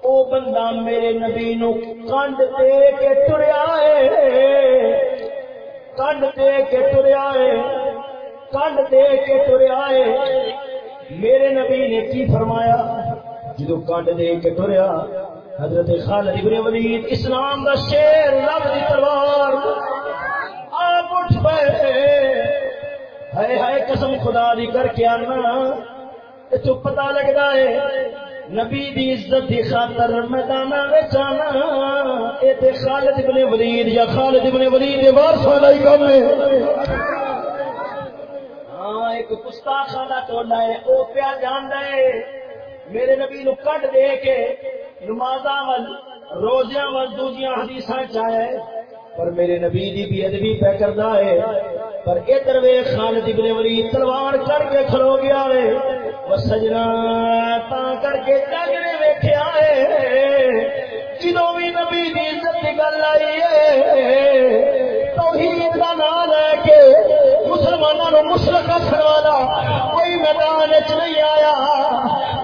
او بندہ میرے نبی نو کنڈ دے کے ٹریا ہے۔ کنڈ دے کے ٹریا ہے۔ کنڈ دے کے ٹریا ہے۔ میرے نبی نے کی فرمایا؟ جدو کنڈ دے کے ٹریا، حضرت خالد ابن ولید اسلام دا شیر رب دی تلوار آپ اٹھ پے ہائے ہائے قسم خدا دی کر کے آنا۔ تو پتا لگتا ہے، نبی دی عزت دی خاطر میدان وچ آنا۔ اے تے خالد ابن ولید یا خالد ابن ولید دے وارثاں دا ہی کم ہے۔ ہاں ایک گستاخاں ٹولا ہے، او پیا جاندا ہے۔ میرے نبی نو کڈ دے کے نمازاں ول، روزیاں ول دوجیاں حدیثاں چاہے پر میرے نبی دی بھی ادبی پہ کردا ہے۔ پر ادھر وے خالد ابن ولید تلوار کر کے کھلو گیا ہے۔ وہ سجنا تا کر کے جگ نے ویکھیا ہے۔ جدوں بھی نبی دی عزت دی گل آئی ہے نو مشرک رکھن والا کوئی میدان چ نہیں آیا۔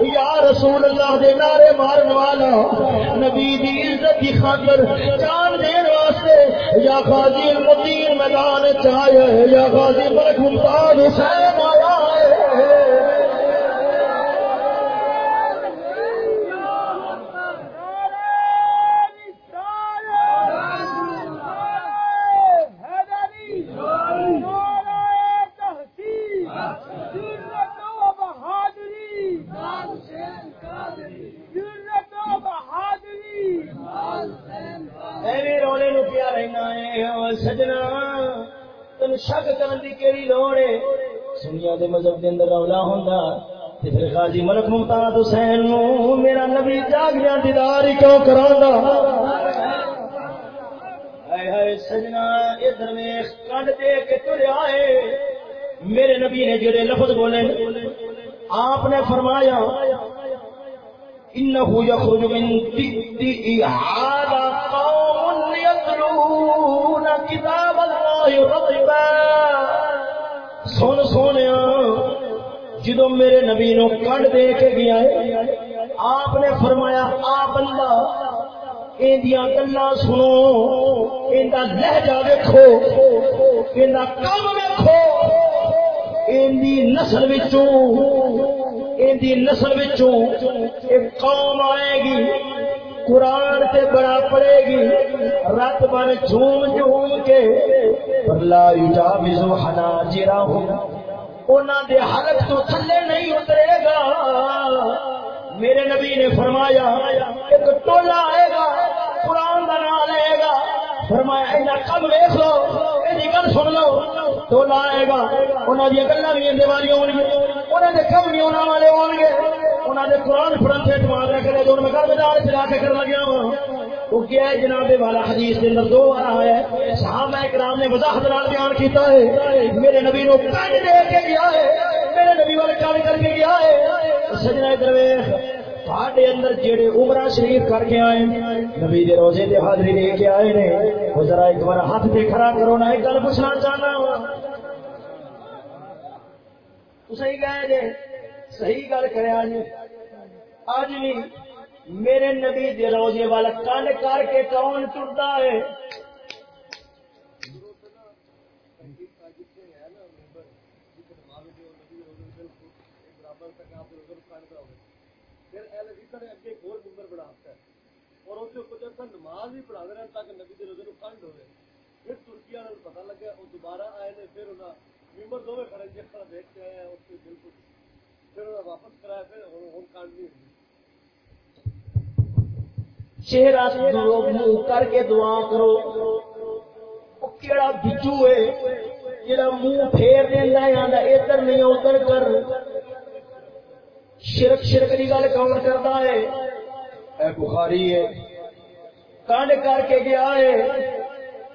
یا رسول اللہ دے نعرے مارن والا، نبی دی عزت دی خاطر جان دین واسطے، یا غازی المدین میدان چ آیا یا غازی ملک ممتاز حسین رولا ہوندا تے پھر غازی ملک ممتاز حسین نو میرا نبی جاگیا دیدار ہی کیوں کراندا ہائے ہائے سجنا ادھر ویکھ کڈ دے کے تریا ہے میرے نبی نے جڑے لفظ بولے آپ نے فرمایا انه يخرج من هذا قوم يتلون كتاب الله سن سونیا جدو میرے نبی نو کڈ دے کے گیا ہے، آپ نے فرمایا، آ بندہ اندیاں گلاں سنو ایندا لہجہ ویکھو ایندا کم ویکھو۔ ایندی نسل وچوں ایندی نسل وچوں ایک قوم آئے گی، قرآن تے بڑا پڑے گی، رات بن جھوم جھوم کے، پر لا یجاوزو حناجرہم۔ انہاں دے حلق تو تھلے نہیں اترے گا۔ میرے نبی نے فرمایا، ایک ٹولا آئے گا، قرآن کا نام لے گا۔ فرمایا کم ویخ لو یہ گل سن لو۔ تو لائے گا انہوں نے گلا بھی اندر والی ہو انہوں نے کم بھی ہونے والے ہو گے انہوں نے قرآن پڑھن سے اعتماد رکھنے جو میں گھر بازار چلا کے کر لگیا ہوں وہ کیا ہے جناب والا حدیث کے اندر دو بار آیا ہے؟ صحابہ کرام نے وضاحت نال بیان کیتا ہے، میرے نبی نو کنڈ دے کے گیا ہے، میرے نبی والے کام کر کے گیا ہے۔ سجنا درویش ساڈے اندر جڑے عمرہ شریف کر کے آئے نبی دے روزے دے حاضری دے کے آئے نے، وہ ذرا ایک بار ہاتھ تے کھڑا کرو نا، ایک گل پوچھنا چاہنا ہوں۔ تو صحیح گئے جے صحیح گل کریا جی۔ اج بھی میرے نبی دے روزے والا کن کر کے کون ٹرتا ہے؟ نماز بھی پڑھا رہے تاکہ نبی دے روزے کنڈ ہوئے۔ پھر ترکی والے پتا لگا وہ دوبارہ آئے نے، پھر انہیں ممبر دونوں کھڑے جس طرح دیکھ کے آئے اس کے بالکل پھر انہیں واپس کرایا، پھر ہوں کنڈ نہیں ہوئی۔ چہرہ منہ کر کے دعا کرو۔ وہ کیڑا بجو ہے، جڑا منہ پھیر دینا ہے، آندا ادھر نہیں، ادھر کر۔ شرک شرک کی گل کون کرتا ہے؟ اے بخاری ہے کانڈ کر کے گیا ہے۔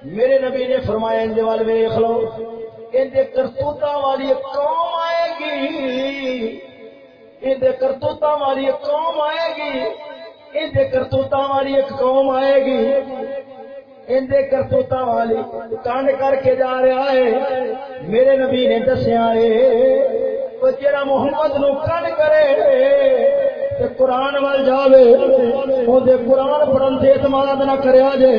میرے نبی نے فرمایا، ان وال ویخ لو، ان کرتوتا والی قوم آئے گی۔ ان کرتوتا والی قوم آئے گی۔ ان کرتوتا والی ایک قوم آئے گی۔ ان کرتوتا والی کانڈ کر کے جا رہا ہے۔ میرے نبی نے دسیا ہے، وہ جڑا محمد نو کنڈ کرے تے قرآن وال جاوے اودے قرآن پڑھن تے اعتماد نہ کریا جے،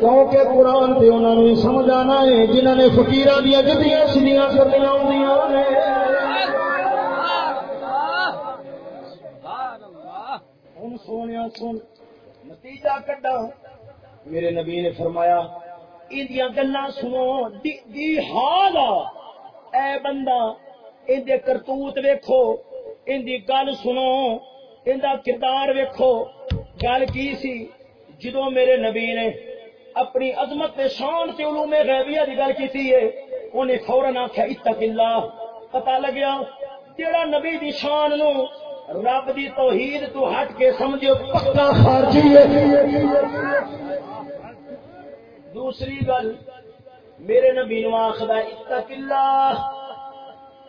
کیونکہ قرآن تے انہاں نو سمجھ آنا ہے، جنہاں نے فقیراں دی جدیاں سیدیاں کرنیاں ہوندیاں نے۔ ہن سونیا سن۔ نتیجہ کڈا۔ میرے نبی نے فرمایا ایدیاں گلاں سنو دی, دی حال اے بندہ ان کرتوت ویکھو ان گل سنو ان کردار ویکھو۔ گل کی سی؟ جدو میرے نبی نے اپنی عظمت تے شان تے علوم غیبیہ دی گل کیتی ہے اونے فورن آکھیا اتق اللہ پتہ لگیا جیڑا نبی دی شان نو رب دی توحید تو ہٹ کے سمجھو، پکا خارجی ہے۔ دوسری گل، میرے نبی نو آخدا اتق اللہ۔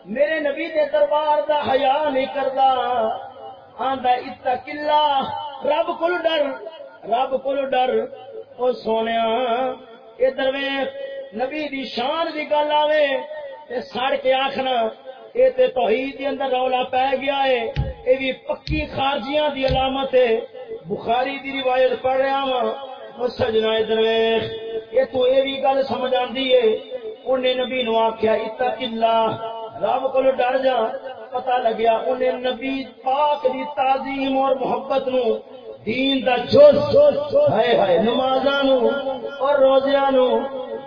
میرے نبی دے دربار دا حیا نہیں کردا۔ آندا اتق اللہ۔ رب کول ڈر، رب کول ڈر۔ او سونیا اے درویش نبی دی شان دی گل آوے، تے سڑ کے آکھنا، اے تے توحید دے اندر رولا پے گیا ہے۔ اے بھی پکی خارجیاں دی علامت ہے۔ بخاری دی روایت پڑھ رہا ہاں۔ او سجنا اے درویش اے تو اے بھی گل سمجھ آندی ہے۔ انہیں نبی نو آکھیا، اتق اللہ رب کو ڈر جا پتا لگیا انہیں نبی پاک دی تعظیم اور محبت نو، دین دا جوش ہائے ہائے، نمازاں نو اور روزیاں نو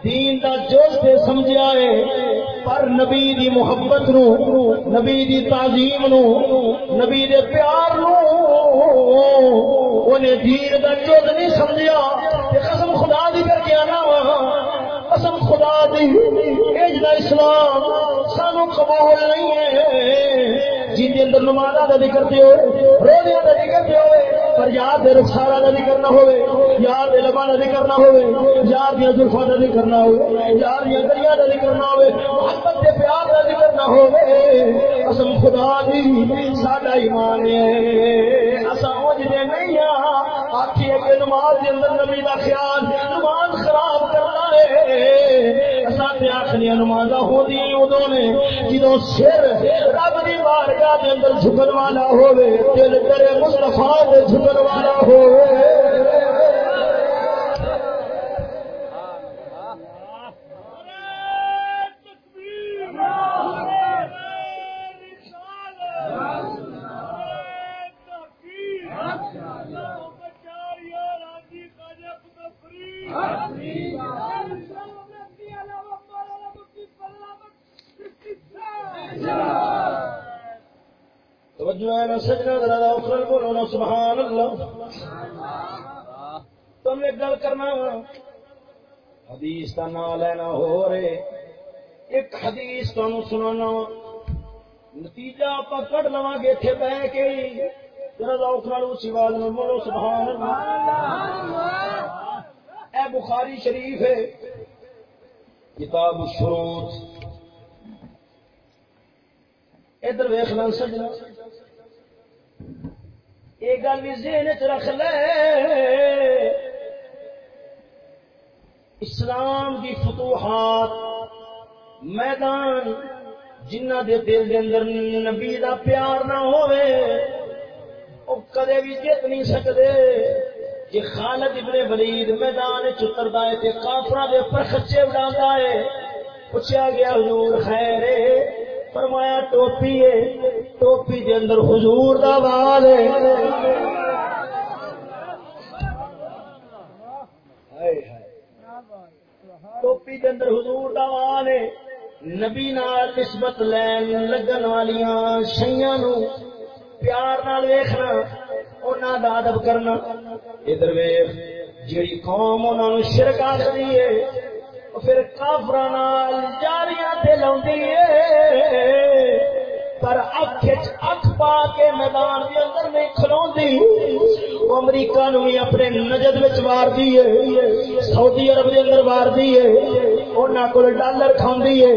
دین دا جوش تے سمجھیا ہے، پر نبی دی محبت نو، نبی دی تعظیم نو، نبی دے پیار نو، انہیں دین دا جوش نہیں سمجھیا۔ تے قسم خدا دی کر کے آنا وہاں قسم خدا دی اجلا اسلام، سانو قبول نہیں ہے۔ جن کے اندر نماز کا ذکر دے ہوئے روزے کا ذکر دے ہوئے پر یار دے رخسارا کا ذکر نہ ہوئے، یار دے لبا کا ذکر نہ ہوئے، یار دیا زلفا کا ذکر نہ ہوئے، یار دیا گلیاں کا ذکر نہ ہوئے، محبت کے پیار کا ذکر نہ ہوئے۔ قسم خدا دی، ساڈا ایمان ہے اساں وجدے نہیں ہاں آخیے کہ نماز کے اندر نبی کا خیال، نماز خراب کرنا ہے آخری نماز ہوتی ادو نے جدو سر رب کی بارگاہ کے اندر جھکن والا ہوے دل کرے حدیث نام لینا ہو رہے۔ ایک حدیث تمہیں سنانا۔ نتیجہ آپ کٹ لوا گے اتنے بہ کے۔ بولو، سبحان اللہ۔ اے بخاری شریف ہے۔ کتاب الشروط ادھر ویخنا سجنا۔ یہ گل بھی ذہن چ رکھ لے۔ اسلام کی فتوحات، میدان، جنہ دے دل دے اندر نبی دا پیار نہ ہوئے وہ کدے بھی جیت نہیں سکتے کہ خالد ابن ولید میدان چتردا ہے، تے کافراں دے پر خچے اڑاندا ہے۔ پوچھا گیا، حضور خیر ہے؟ فرمایا، ٹوپی ہے، ٹوپی دے اندر حضور دا وال ہے ہائے ہائے ٹوپی دے اندر حضور دا وال ہے۔ نبی نال نسبت لین لگن والیاں شیاں نو پیار نال ویکھنا، انہاں دا ادب کرنا۔ ادھر ویکھ، جیڑی قوم انہاں نو شرک آکھدی ہے پھر کافراں نال جاریاں تے لاوندی ہے۔ پر اکھ وچ اکھ پا کے میدان دے اندر نہیں کھلوندی امریکہ نو بھی اپنے نجد وچ وار دی ہے۔ سعودی عرب دے اندر وار دی ہے۔ انہاں کول ڈالر کھاندی ہے۔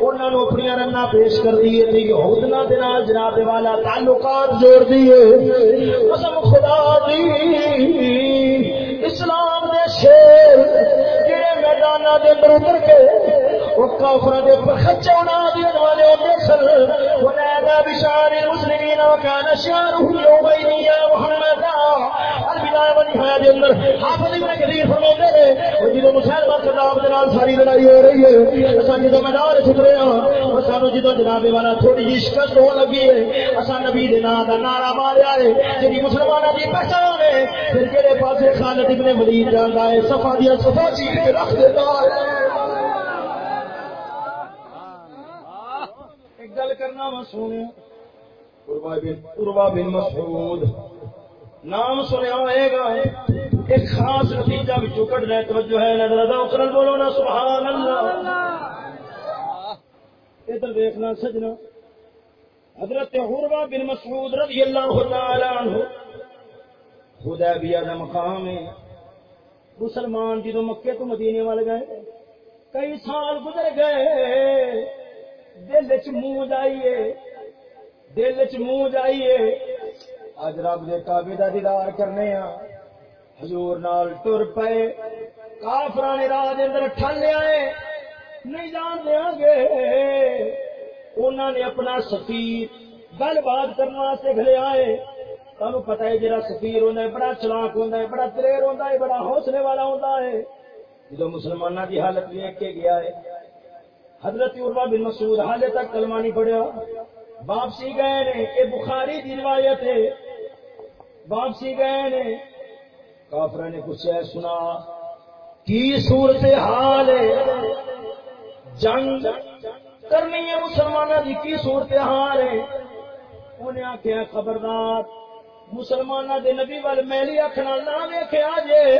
انہاں نو اپنی رنا پیش کر ہے۔ تے یہودنا دے نال جناب والا تعلقات جوڑ دی ہے۔ قسم خدا دی، اسلام دے شیر جڑے میداناں دے اندر اتر کے وہ کافراں دے اوپر خچے اڑا والے ہوندے سن ونادى بشار المسلمين وكان شعره يومئذ يا محمد البداية والنهاية دے اندر حافظ ابن کثیر فرماتے ہیں، وہ جدو مسلمان کتاب دے نال ساری لڑائی ہو رہی ہے، اساں جدو میدان وچ اترے ہاں اساں جدو جناب والا تھوڑی جی شکست ہو لگی ہے، اساں نبی دے نام دا نعرہ ماریا ہے جڑی مسلماناں دی پہچان ہے، پھر کہڑے پاسے خالد ابن ولید جاندا ہے، صفا دی صفا چیر کے رکھ دیتا ہے ایک گل کرنا وا سونے۔ عروا بن مسعود۔ نام سنیا ہوئے گا۔ ایک خاص نتیجہ بھی چکٹ رہے توجہ ہے، نظر ادا کرن بولو نا، سبحان اللہ۔ ادھر دیکھنا، سجنا۔ حضرت عروا بن مسعود رضی اللہ تعالی عنہ خدا بیا دا مقام ہے۔ مسلمان جدو مکے تو مدینے والے گئے، کئی سال گزر گئے۔ منہ جائیے، دل چ منہ جائیے۔ اج رب دے کعبے دا دیدار کرنے ہاں حضور نال ٹر پئے۔ کافراں نے راہ دے اندر ٹھل لیا ہے۔ نہیں جان دیا گے۔ انہوں نے اپنا سفیر گل بات کرنے واسطے گھلے آئے تمہیں پتا ہے جہاں سفیر ہوتا ہے، بڑا چلاک ہوتا ہے، بڑا دلیر ہوتا ہے، بڑا حوصلے والا ہوتا ہے۔ جب مسلمانوں کی حالت دیکھ کے گیا ہے حضرت عروا بن مسعود حالے تک کلمہ نہیں پڑھیا واپسی گئے نے، یہ بخاری کی روایت ہے۔ واپسی گئے نے۔ کافر نے پوچھا سنا۔ کی صورت حال ہے؟ جنگ کرنی ہے مسلمانوں کی کی صورت حال ہے؟ انہیں آخیا خبردار، مسلمانوں دے نبی وال میلی اکھنا نہ ویکھیا جے۔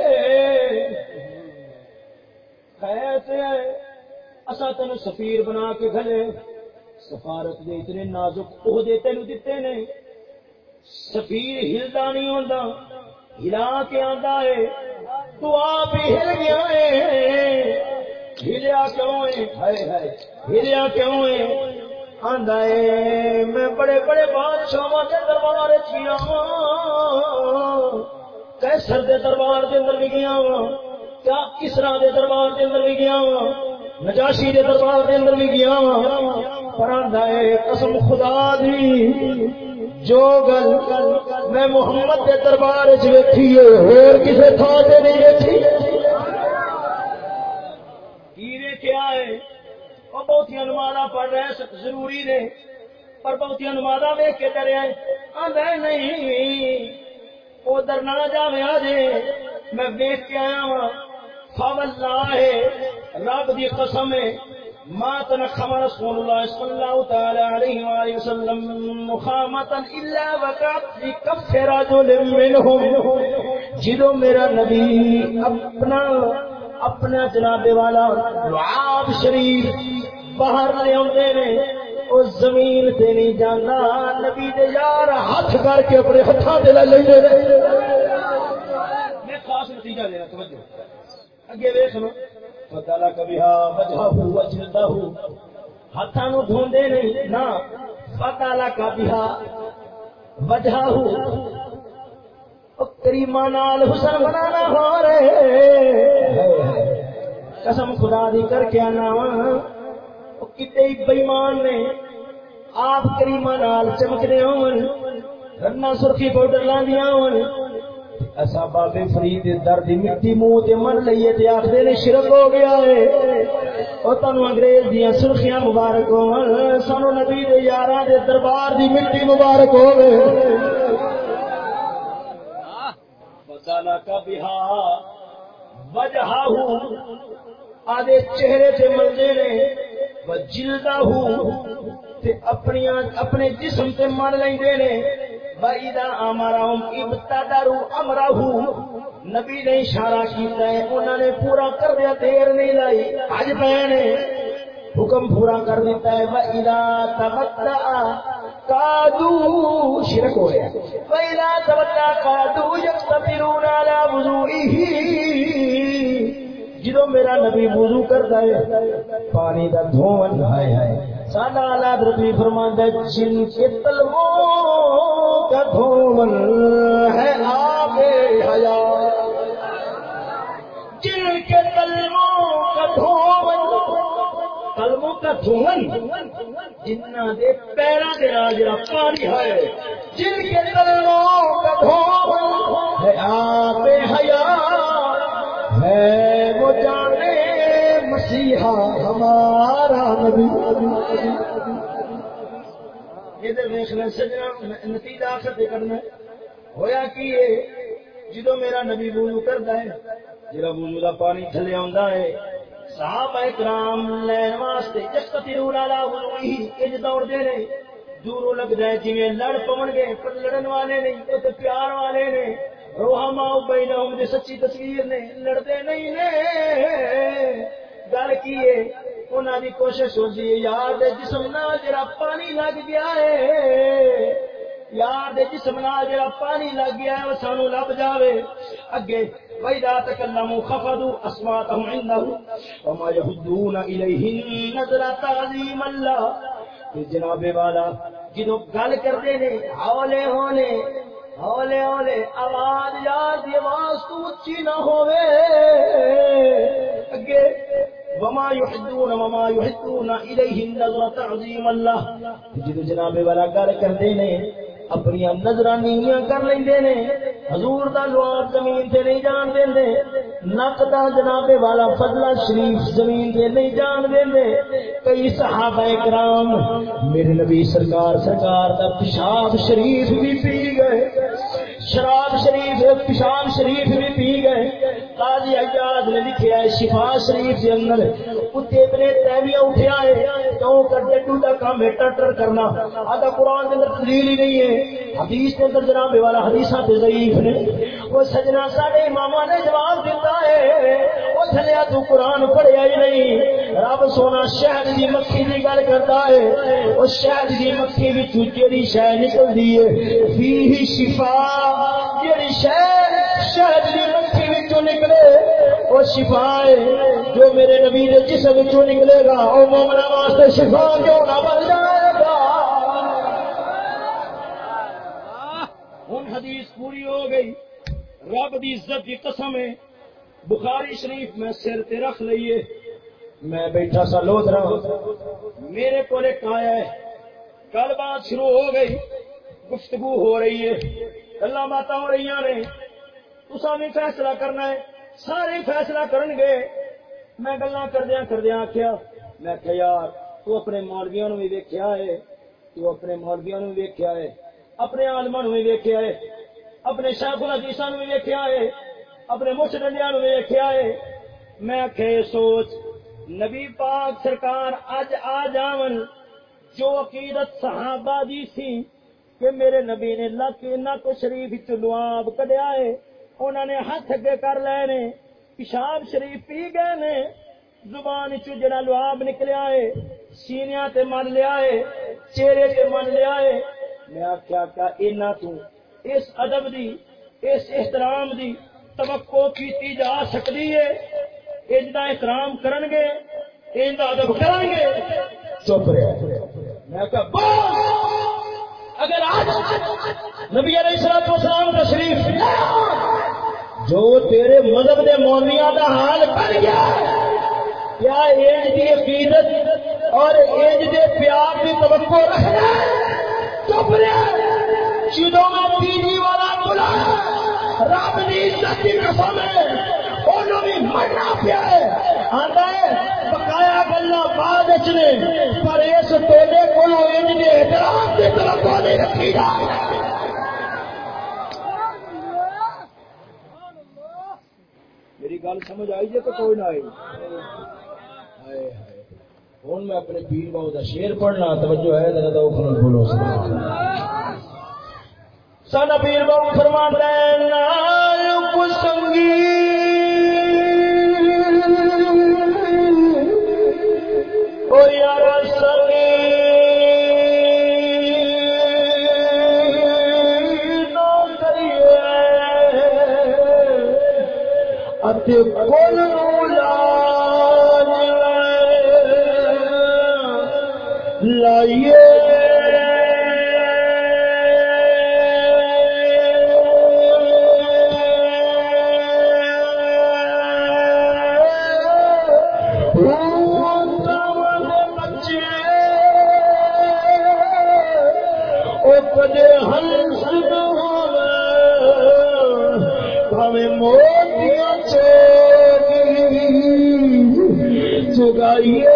خیر تے اسا تین سفیر بنا کے گلے سفارت دے اتنے نازک عہدے تین دیتے نے۔ سفیر ہلدا نہیں ہوندا، ہلا کے آندا ہے۔ تو آپ ہل گیا ہے۔ ہلیا کیوں ہے؟ ہائے ہائے، ہلیا کیوں ہے؟ آندا ہے، میں بڑے بڑے بادشاہاں دے دربار وچ گیا ہاں۔ کیسر دے دربار دے اندر بھی گیا ہاں۔ کیا کسرا دے دربار دے اندر بھی گیا ہاں؟ نجاشی دے دربار دے اندر بھی گیا ہاں، پر آندا ہے، قسم خدا دی، جو گل میں محمد دے دربار وچ ویکھی ہے اور کسے تھاں تے نہیں ویکھی۔ کی ویکھیا ہے؟ وہ بہتیاں نمازاں پڑھ رہے ضروری نے، پر بہتیاں نمازاں ویکھ کے ڈریا آندا ہے، نہیں، ادھر نہ جاوے، آجے، میں ویکھ کے آیا ہوں فواللہ رب دی قسم ہے، ما تنخم رسول الله صلى الله تعالى عليه وآله وسلم مخامة إلا وقعت في كف رجل منهم جدو میرا نبی اپنا اپنا جناب والا لعاب شریف باہر لے آتے نے اس زمین تے نہیں جانا نبی دے یار ہاتھ کر کے اپنے ہاتھوں تے لے لیندے نے۔ میں خاص نتیجہ دینا توجہ۔ اگے ویکھ لو فدلا کبھا وجہ وجلدہ ہاتھاں نو دھوندے نہیں نا نہ فدلا کبھا وجہ ہو کریما نال حسن بنانا ہو رہے قسم خدا دی کر کے آنا وا کتے بےمان نے آپ کریما نال چمکنے ہون رنا سرخی پاؤڈر لاندیاں ہون اسا بابے فرید درد مٹی منہ تے من لئیے تے آخدے نے شرک ہو گیا ہے۔ او تانوں انگریز دیاں سرخیاں مبارک ہون۔ سانو نبی دے یاراں دے دربار دی مٹی مبارک ہوے بدانا کا بہا وجہ آدھے چہرے نے تے اپنی اپنے جسم سے من لیندے نے۔ وَإِذَا أَمَرَهُمْ ابْتَدَرُوا أَمْرَهُ، نبی نے اشارہ کیتا ہے، انہوں نے پورا کر دیا، دیر نہیں لائی۔ اج پے نے حکم پورا کر دیتا ہے، وَإِذَا تَمَتَّعَ قَادُوا، شرک ہو گیا۔ وَإِذَا تَمَتَّعَ قَادُوا يَقْتَبِرُونَ عَلَى وُضُوئِهِ جدو میرا نبی وضو کرتا ہے، پانی دا دھون ہائے ہائے۔ ساڈا اعلی ربی فرماندا ہے، جن کے تلووں کا دھون ہے آب حیا۔ جن کے تلووں کا دھون تلووں کا دھون جنہ دے پیرا دے راجرا پانی ہے۔ جن کے تلووں کا دھون ہے آب حیا۔ ہے وہ جانے مسیحا ہمارا نبی۔ یہ دیکھنا سجنا، نتیجہ آخر کرنا ہویا کی ہے؟ جدو میرا نبی بولو کرتا ہے جا بولو کا پانی تھلے آتا ہے۔ صحابہ کرام لین واسطے یستترون علی وضوئه اج دوڑدے نے دوروں لگ جائے جویں لڑ پون گے پر لڑن والے نہیں او تے پیار والے نے روحما بینہم دی سچی تصویر نے لڑدے نہیں نے۔ گل کی ہے؟ انہاں دی کوشش ہوندی ہے۔ یاد جسم نال جڑا پانی لگ گیا ہے۔ یاد جسم نال جڑا پانی لگ گیا ہے، وہ سانو لب جاوے۔ اگے، وَإِذَا تَكَلَّمُوا خَفَضُوا أَصْوَاتَهُمْ عِندَهُ وَمَا يَهُدُّونَ إِلَيْهِ نَظْرَ جناب والا جدو گل کرتے نے ہولے ہونے ہولے ہولے آواز، یاد دی آواز تو اچھی نہ ہوے اگے وما يحدون وما يحدون الیہ النظر تعظیم اللہ جدو جناب والا گل کرتے نے اپنی نظر نیویاں کر لیندے نے، حضور دا لواب زمین تے نہیں جان دیندے نک دا جناب والا فضلہ شریف زمین تے نہیں جان دیندے۔ کئی صحابہ کرام میرے نبی سرکار سرکار دا پیشاب شریف بھی پی گئے، شراب شریف، پیشاب شریف بھی پی گئے۔ قاضی ایاز نے لکھیا ہے، شفا شریف کے اندر اتنے ابن تیمیہ اٹھیا ہے، کیوں کر ڈڈو دا کام ہے ٹٹر کرنا۔ آدھا قرآن کے اندر دلیل ہی نہیں ہے، حدیث کے اندر جناب والا حدیثاں تے ضعیف نے۔ وہ سجنا سارے امامہ نے جواب دیتا ہے، وہ تھلیا تو قرآن پڑھیا ہی نہیں۔ رب سونا شہد دی مکھی دی گل کرتا ہے، وہ شہد دی مکھی وچ جڑی شے نکلدی ہے، فیہ شفا۔ جڑی شے شہد دی مکھی وچوں نکلے وہ شفا ہے جو میرے نبی دے جسم وچوں نکلے گا، او مومنا واسطے شفا کیوں نہ بن جائے گا؟ ہن حدیث پوری ہو گئی۔ رب دی عزت کی قسم ہے۔ بخاری شریف، میں سر تے رکھ لئیے۔ میں بیٹھا سا لوت رہا میرے کو ایک آیا ہے۔ گل بات شروع ہو گئی۔ گفتگو ہو رہی ہے۔ گلا بات ہو رہی نے تسا بھی فیصلہ کرنا ہے۔ سارے فیصلہ کرن گے۔ میں گلا کردیا کردیا آخیا میں آخیا یار، تو اپنے مولویوں نو بھی ویکیا ہے۔ تو اپنے مولویوں نو بھی ویکیا ہے۔ اپنے آلما نو بھی ویکیا ہے۔ اپنے شیخ الحدیثاں نو بھی ویکیا ہے۔ اپنے مرشدیاں نو بھی ویکیا ہے۔ میں آخے سوچ نبی پاک سرکار اج آ جاون۔ جو عقیدت صحابہ دی سی کہ میرے نبی نے لک نک شریف چ لواب کڈیا ہے۔ انہوں نے ہاتھ اگے کر لے نے پیشاب شریف پی گئے نے، زبان چ جڑا لعاب نکلیا ہے سینیاں تے من لیا ہے چہرے تے من لیا ہے میں آخیا کیا اینا تو اس ادب دی، اس احترام دی توقع کیتی جا سکتی ہے؟ انج احترام کرن گے انج ادب کرن گے چپ رہے۔ میں کہا بس اگر آج نبی علیہ الصلوۃ والسلام تشریف لے جو تیرے مذہب دے مولویاں دا حال بن گیا کیا ایج دی عقیدت اور ایج دے پیار دی توقع رکھنا چپ رہے جدوں میں تیجی والا بلا رب دی عزت دی قسم ہے، انہوں بھی مرنا پیا ہے۔ آندا ہے، بقایا گلا بعد وچ نے، پر اس ٹولے کولو انج دے احترام دی طرف نہیں رکھی جا میری گل سمجھ آئی جے تو کوئی نہ آئی۔ ہوں میں اپنے پیر باؤ کا شیر پڑھنا، توجہ ہے، ذرا تو بولو۔ ساڈا پیر باؤ فرماتا ہے نال او یار لائیے چگائیے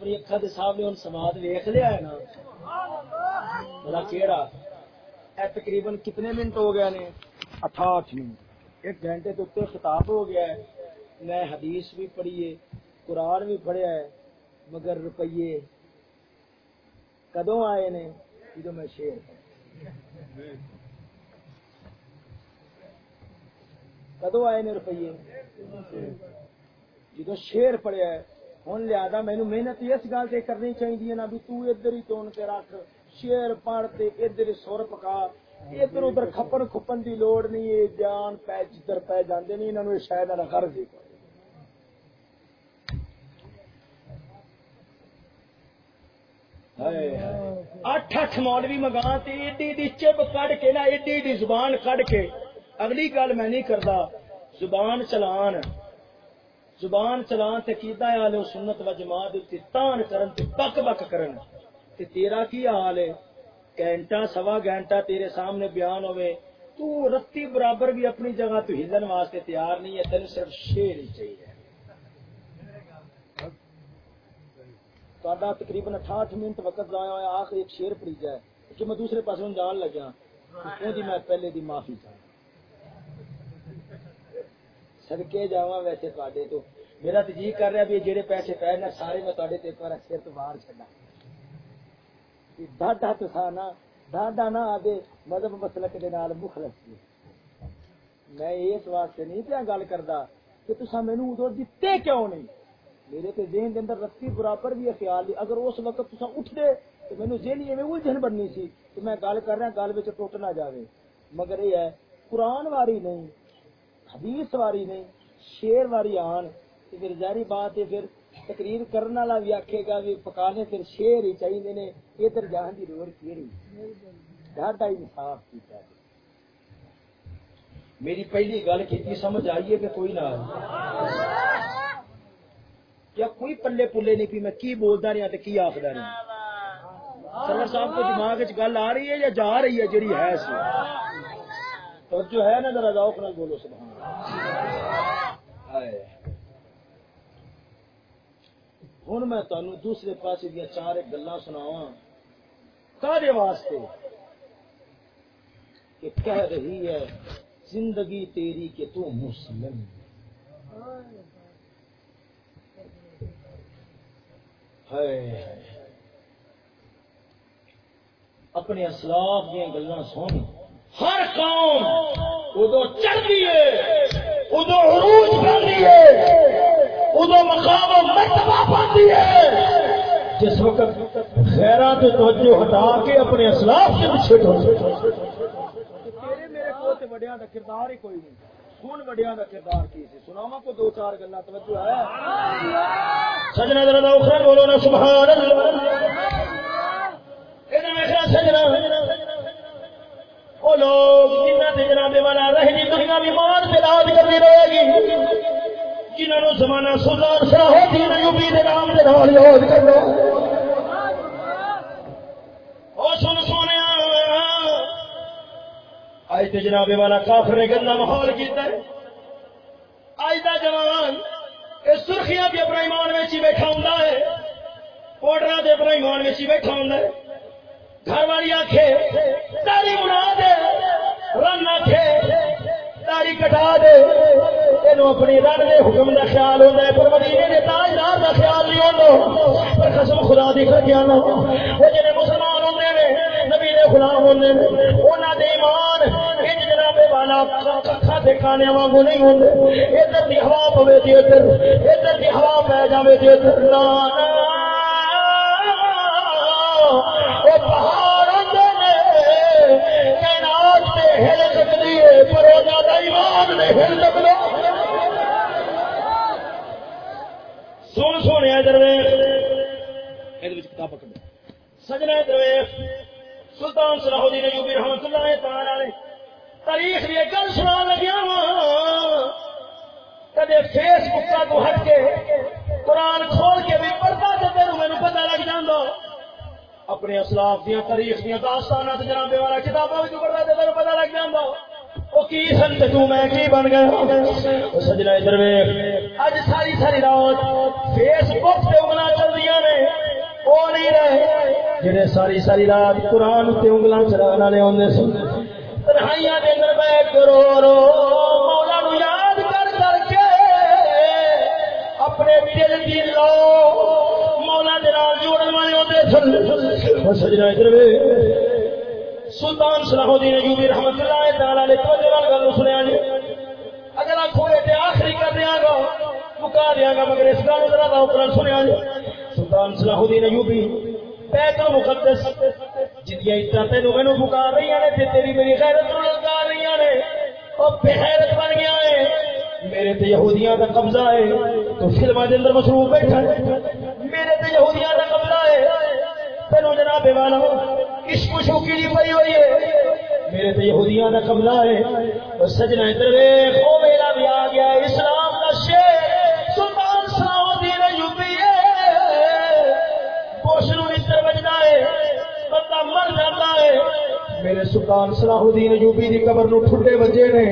اپنی اکھا دے سامنے ہن سماعت ویکھ لیا ہے نا۔ بلا کیڑا۔ اے تقریباً کتنے منٹ ہو گئے نے؟ اٹھاٹھ منٹ۔ ایک گھنٹے تو اتنے خطاب ہو گیا ہے۔ میں حدیث بھی پڑھی ہے قرآن بھی پڑھیا ہے، مگر روپیے کدوں آئے نے؟ جدو میں شیر پڑھا۔ کدوں آئے نے روپیے؟ جدو شیر پڑھیا ہے۔ ہوں لہذا مینو محنت اس گل سے کرنی چاہیے نا بھی تو ادھر ہی تون کے رکھ شیر پڑھ تے ادھر سر پکا ادھر ادھر کھپن کھپن دی لوڑ نہیں ہے جان پہ جدھر پہ جاندے نہیں انہوں نے شاید نہ غرض ہی کوئی اٹھ اٹھ مولوی مگا تے ایڈی ایڈی چپ کڈ کے نا ایڈی ایڈی زبان کڈ کے اگلی گل میں نہیں کردا زبان چلان زبان چلان تے کیدا حال ہے سنت و جماعت تے تان کرن تے بک بک کرن۔ تے تیرا کی حال ہے؟ گھنٹہ، سوا گھنٹہ تیرے سامنے بیان ہوئے۔ تو رتی برابر بھی اپنی جگہ تو ہلن واسطے تیار نہیں ہے تین صرف شیر ہی چاہیے۔ تا تقریباً اٹھاٹھ منٹ وقت ضائع ہوا آخر ایک شیر پڑی جائے۔ کہ میں دوسرے پاس جان لگا وہ دی میں پہلے دی معافی چاہوں سدکے جا ویسے تے تو میرا تو جی کر رہا بھی جہے پیسے پے نا سارے میں تے ایک بار سر تو باہر چڈا ڈاڈا تو تھا نا ڈاڈا نہ آدھے مذہب مسلک کے نال مخلص سی میں اس واسطے نہیں پیا گل کرتا کہ تصا مینو ادو دیتے کیوں نہیں میرے تے ذہن دے اندر رسی برابر بھی خیال نہیں اگر اس وقت تصا اٹھ دے تو مینو ذہنی میں الجھن بننی سی کہ میں گل کر رہا گل وچ ٹوٹ نہ جاوے مگر یہ ہے قرآن واری نہیں حدیث واری نہیں شیر واری آن، تے پھر ظاہری بات ہے، پھر تقریر کرنے والا بھی آکھے گا بھی پکانے پھر شیر ہی چاہیے نے ادھر جان دی لوڑ کیڑی ڈاڈا انصاف کیتا ہے میری پہلی گل کی سمجھ آئیے کہ کوئی نہ آئی کیا کوئی پلے پلے نہیں پی، میں کی بولتا رہا ہاں تو کی آخر رہا ہاں۔ سر صاحب کو دماغ گل آ رہی ہے یا جا رہی ہے جڑی ہے سی اور جو ہے نا ذرا ذوق نہ بولو، سبحان ہوں میں تمہیں دوسرے پاس دیا چار گلا سناوا کارے واسطے کہ کہہ رہی ہے، زندگی تیری کہ تو مسلم ہے اپنے اسلاف دیا گلا سن ہر قوم ادو چڑھتی ہے ادو عروج کرتی ہے ادو مقام و مرتبہ پاتی ہے۔ جس وقت خیرات توجہ ہٹا کے اپنے اسلاف کے پیچھے تیرے میرے کو تے وڈیاں دا کردار ہی کوئی نہیں۔ کون وڈیاں دا کردار کی سی؟ کو دو چار گلاں توجہ ہے۔ سجنا ذرا دا اخر بولو نا سبحان اللہ۔ ادھر میں سجنا۔ وہ لوگ جنہ سے جناب والا رہ جی، دنیا بھی مان سے راج کرتی رہے گی جنہوں نے زمانہ سلطان سراہو دین یوبی دے نام دے نال یاد کرنا او سن سونے اج تے جناب والا کافر نے گندا ماحول کیتا ہے۔ اج دا جوان اے سرخیاں دے اپنا ایمان وچ ہی بیٹھا ہوندا ہے کوٹرا دے اپنا ایمان وچ ہی بیٹھا ہوندا ہے۔ گھر والی آخے داری بنا دے، رن آخے داری کٹا دے۔ تینوں اپنی رن دے حکم دا خیال ہوتا ہے، پر مدینے دے تاجدار دا خیال نہیں ہوتا پر قسم خدا دی کر کے آنا۔ وہ جڑے مسلمان ہوندے نے، نبی دے غلام ہوندے نے، انہاں دے ایمان انج جناب والا کھا دے کھانے وانگو نہیں ہوندے ادھر دی ہوا پوے تے ادھر ادھر دی ہوا پے جاوے تے ادھر۔ لا پر وہ زیادہ ایمان نہیں ہل سکتا سن سونے درویش۔ کتاب پکڑ سجنا درویش۔ سلطان صلاح الدین ایوبی رحمت اللہ تعالی تاریخ یہ گل سنا لگیا کدے فیس بک کو ہٹ کے قرآن کھول کے بھی پڑھتا تو تیروں مینو پتا لگ جانا اپنے اسلاف دیا تاریخ دیا داستان جناب والا کتاباں بھی پڑھتا تو تیروں پتا لگ جانا وہ کی سن تو میں کی بن گیا؟ سجنا ادھر اج ساری ساری رات فیس بک انگل چل رہی نے۔ وہ نہیں رہے۔ جڑے ساری ساری رات قرآن انگل چلانے آدھے سن۔ تنہائیاں دے اندر رو مولا نو یاد کر کر کے اپنے دل کی لو۔ مولا دے نال جوڑن والے ہوندے سن۔ سجنا ادھر سلطان صلاح الدین ایوبی رحمت اللہ تعالی علیہ توجہ نال گل سنیا جی۔ اگر آکھو تے آخری کر دیاں گا مکا دیاں گا، مگر اس گل ذرا دا اوپر سنیا جی۔ سلطان صلاح الدین ایوبی، بیت المقدس جنیاں عزتاں تینوں مینوں پکار رہی ہیں تے تیری میری غیرت نوں للکار رہی ہیں او بے غیرت بن گیا ہے۔ میرے تے یہودیاں دا قبضہ ہے، تو فلماں دے اندر مصروف بیٹھا ہے۔ میرے تے یہودیاں دا قبضہ ہے۔ تینوں جناب والا عشق شوقی نہیں پئی ہوئی ہے؟ میرے تے یہودیاں دا قبضہ ہے، اور سجنا ادھر ویکھ، او ویلا بھی آ گیا اسلام دا شیر، سلطان صلاح الدین ایوبی ہے۔ پوش نو ادھر بجدا ہے، بندہ مر جاتا ہے۔ میرے سلطان صلاح الدین ایوبی دی قبر نو ٹھڈے بجے نے،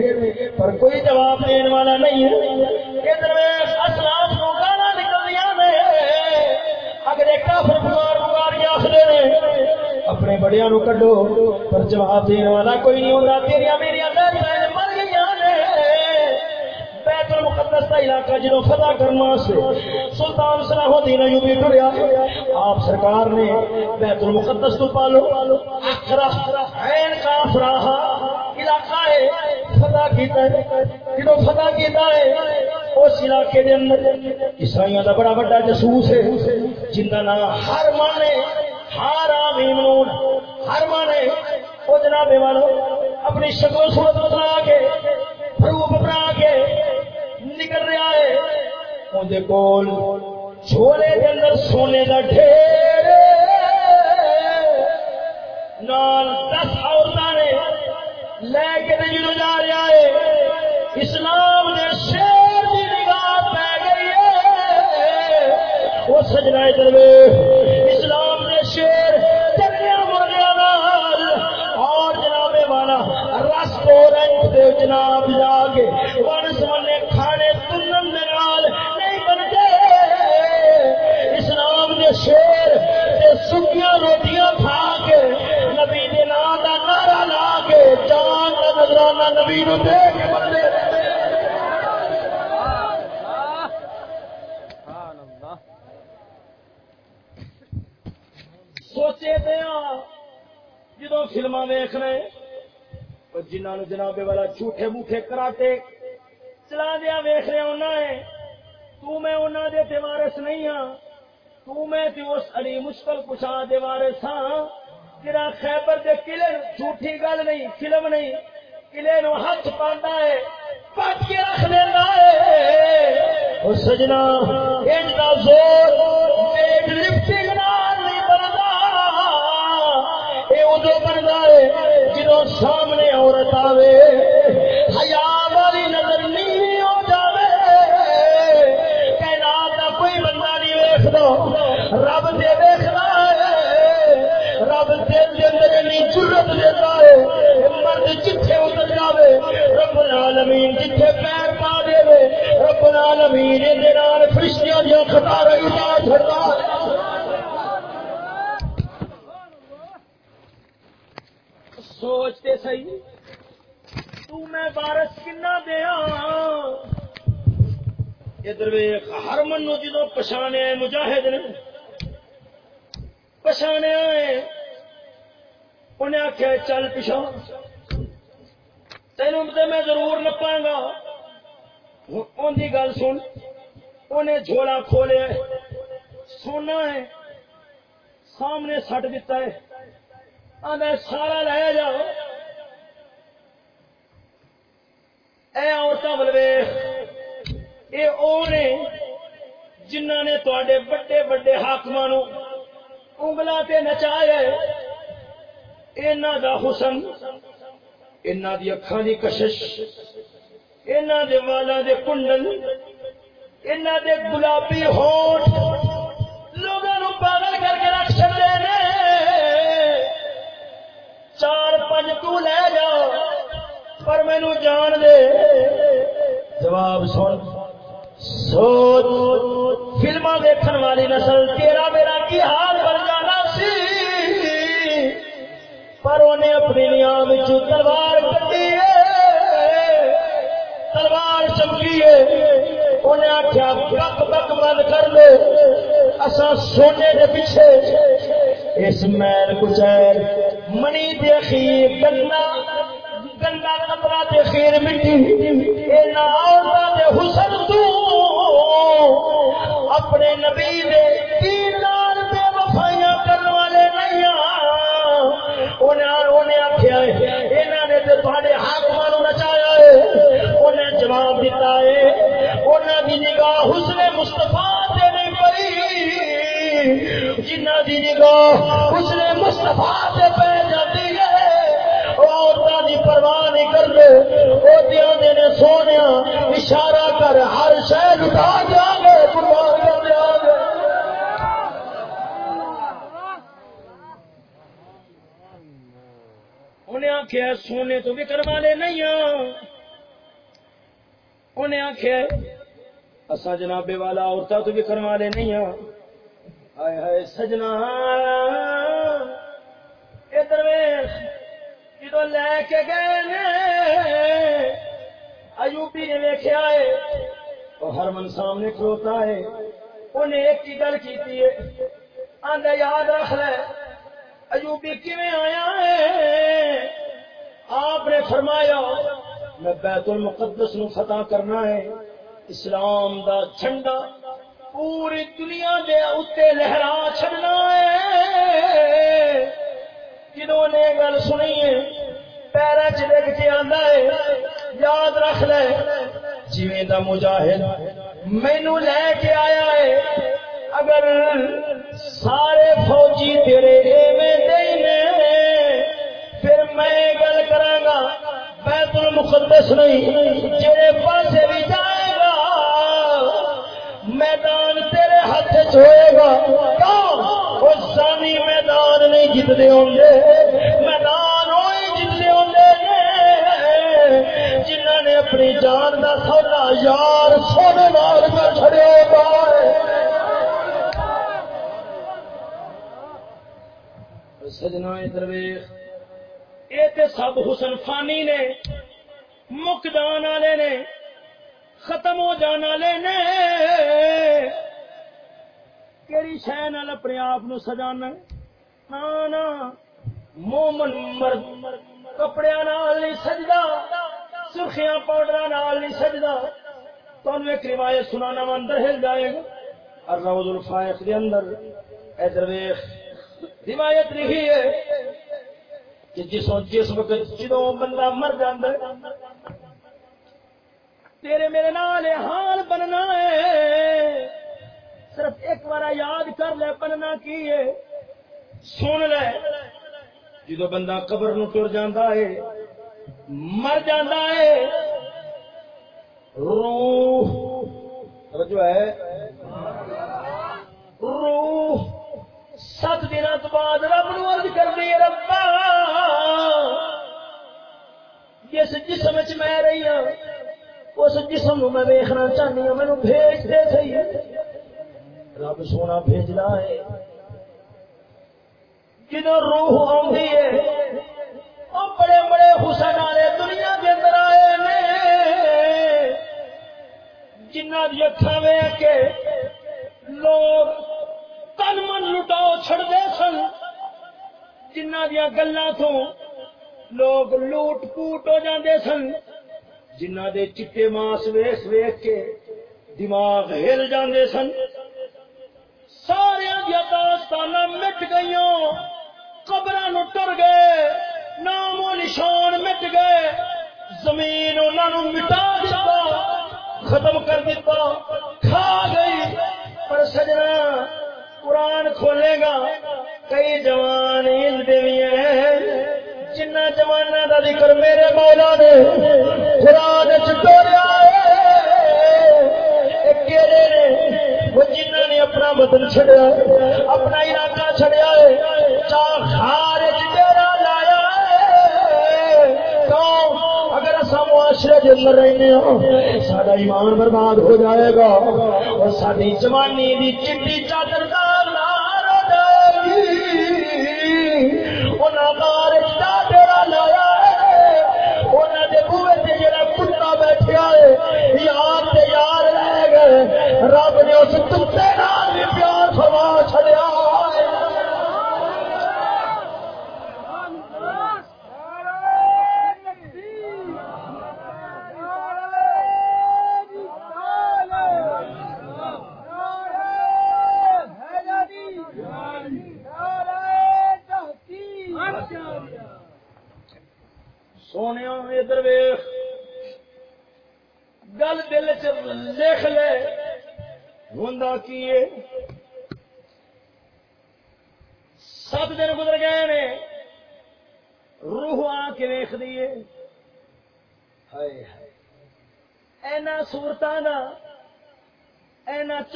پر کوئی جواب دین والا نہیں ہے۔ ادھر ویکھ، اسلام اگر کافر بگار بگار آخر نے اپنے بڑیا نو کڈو، پر جواب دین والا کوئی نہیں ہوتا تیریا میری مر گئی نے۔ بیت المقدس کا علاقہ جنوں فتح کرنا سے سلطان صلاح الدین ایوبی ٹریا۔ آپ سرکار نے بیت المقدس کو پالو۔ اخرا عین کافراہ علاقہ ہے، فتح کیتا ہے۔ جنوں فتح کیتا ہے، اس علاقے دے اندر عیسائیوں دا بڑا بڑا جسوس ہے۔ جن کا نام ہر مانے، ہر آمین ہر مانے وہ جناب والو، اپنی شکل و صورت بنا کے، روپ بنا کے نکل رہا ہے۔ اندر کول چھوڑے کے اندر سونے کا ڈھیر۔ نال دس عورتوں نے لے کے جنو جا رہا ہے۔ اسلام وہ سجنا اسلام نے شیر چلیا مرغیا اور جناب والا رس کو رنگ دے جناب جا فلما ویخ رہے جنہوں نے جناب والا جھوٹے موٹے کراٹے چلا دیا ویخ رہے انہوں نے تو میں انہوں دے تے وارث نہیں ہاں۔ تو میں تے اس علی مشکل کشا دے وارث ہاں۔ جرا خیبر دے قلعے جھوٹھی گل نہیں فلم نہیں قلعے نو ہاتھ پاندا ہے پٹ کے رکھ لینا ہے۔ او سجنا انج دا زور ویٹ لفٹنگ اے ادو بندا ہے سامنے عورت آوے حیا والی نظر نہیں ہو جاوے۔ کائنات دا کوئی بندہ نہیں ویکھدا، رب دے ویکھدا ہے۔ رب دل دے اندر اتنی جرت دیتا ہے، مرد جتھے اتر جاوے، رب العالمین جتھے پیر پا دے رب العالمین دے نال فرشتیاں دی خطاریں اٹھا چھڑدا ہے۔ سوچتے صحیح تو میں بارش کنا دیا؟ ادھر ویخ ہر منو جدو پچھانے مجاہد نے۔ پچھانے انہیں آخیا چل پچھا تینوں تے میں ضرور نپا گا۔ ان کی گل سن۔ انہیں جھولا کھولے سونا ہے۔ سامنے سٹ دیتا ہے۔ آدھا سارا لے جاؤ اے عورتیں بلوے اے او نے جنہ نے تے بڑے بڑے حاقم انگلا تے نچایا دا حسن انہ دی اکھاں دی کشش انہ دے والا دے کنڈل انہ دے گلابی ہوٹ چار پنج تو لے جا، پر مینو جان دے۔ جواب سن۔ سوچ۔ فلما دیکھن والی نسل، تیرا میرا کی حال بن جانا سی؟ پر انہیں اپنی نیام تلوار کٹی تلوار چمکی ہے۔ انہیں آخیا بک بک بند کر دے اصا سونے کے پیچھے۔ اس میل کچیر منی دے خیر، گندا گندا کپڑا دے خیر مٹی۔ اے نال دے حسن تو اپنے نبی دے دین نال بے وفائیاں کرنے والے نہیں ہاں انہیں انہیں آخیا انہوں نے تو تھوڑے حاکمان نو نچایا ہے۔ انہیں جواب دیتا ہے انہوں کی نگاہ حسن مستفا تے نہیں پئی جنہ دی نگاہ حسن مستفا پرواہ نہیں کرتے وہ دیا نے سونے اشارہ کر، ہر شہر اٹھا دیا گے قربان کر دیا گے انہیں آخیا سونے تو وکر والے نہیں ہاں۔ انہیں آخیا اصا جنابے والا عورتوں تو وکر والے نہیں ہاں۔ ہائے ہائے سجنا۔ ادھر جدو لے کے گئے نے، ایوبی نے ویخیا ہے وہ ہرمن سامنے کھلوتا ہے۔ انہیں ایک کی گل کی آدھا یاد رکھ لے، ایوبی کیویں آیا ہے؟ آپ نے فرمایا، میں بیت المقدس نو فتح کرنا ہے، اسلام دا جھنڈا پوری دنیا دے اتنے لہرا چڑنا ہے۔ جدو نے گل سنی ہے پیروں چ لگ کے آتا ہے، یاد رکھ لے۔ جی دا مجاہد مینو لے کے آیا ہے، اگر سارے فوجی تیرے ایویں دینے پھر میں گل کرا گا، بیت المقدس نہیں، جڑے پاسے بھی جائے گا۔ میدان تیرے ہاتھ چ ہوئے گا۔ وہ سانی میدان نہیں جتنے ہوں گے۔ میدان وہی جتنے ہوں گے۔ جنہ نے اپنی جان کا سونا یار سونے نال کر چھڑے گا سجنا درویش یہ سب حسن فانی نے مک جان والے نے ختم ہو جان والے نے شہ نال اپنے آپ نو سجانا نا نا مومن مرد کپڑے نال نہیں سجدا، سرخیاں پاؤڈر نال نہیں سجدا۔ تمہیں ایک روایت سنانا وا اندر ہل جائے گا۔ الروض الفائق دے اندر۔ اے درویش، روایت لکھی ہے کہ جس جس وقت جدو بندہ مر جاندہ ہے۔ تیرے میرے نال حال بننا ہے۔ صرف ایک بار یاد کر لے، بننا کی ہے؟ سن لے۔ جدو بندہ قبر نو ٹر جاندہ ہے، مر جاندہ ہے، روح جو ہے، روح سات دن بعد رب نو عرض کر دی ربا، جس جسم چ میں رہی ہوں اس جسم میں ویخنا چاہنی ہوں مینو بھیج دے سی رب سونا بھیجنا ہے۔ جدو روح آئی ہے وہ بڑے بڑے حسن والے دنیا کے اندر آئے نے۔ جنہ دی اکھا ویک کے لوگ تن من لٹاؤ چھڑتے سن۔ جنہ دیا گلا تو لوگ لوٹ پوٹ ہو جاندے سن۔ جنہ دے چٹے ماس ویس ویخ کے دماغ ہل جاندے سن سارے دیا داستان مٹ گئی قبر ٹر گئے نام و نشان مٹ گئے زمین انہوں مٹا دیتا ختم کر دیتا کھا گئی پر سجنا قرآن کھولے گا کئی جوان ہلتے بھی ہیں جنہ جوانا کا ذکر میرے مولا نے قرآن چوریا وہ جنہ نے اپنا وطن چھڑیا اپنا علاقہ چھڑیا ہے چاہ خارج ڈیرا لایا اگر اصا معاشرے کے اندر رہنے ہوں سارا ایمان برباد ہو جائے گا۔ اور ساری جوانی کی چٹی رب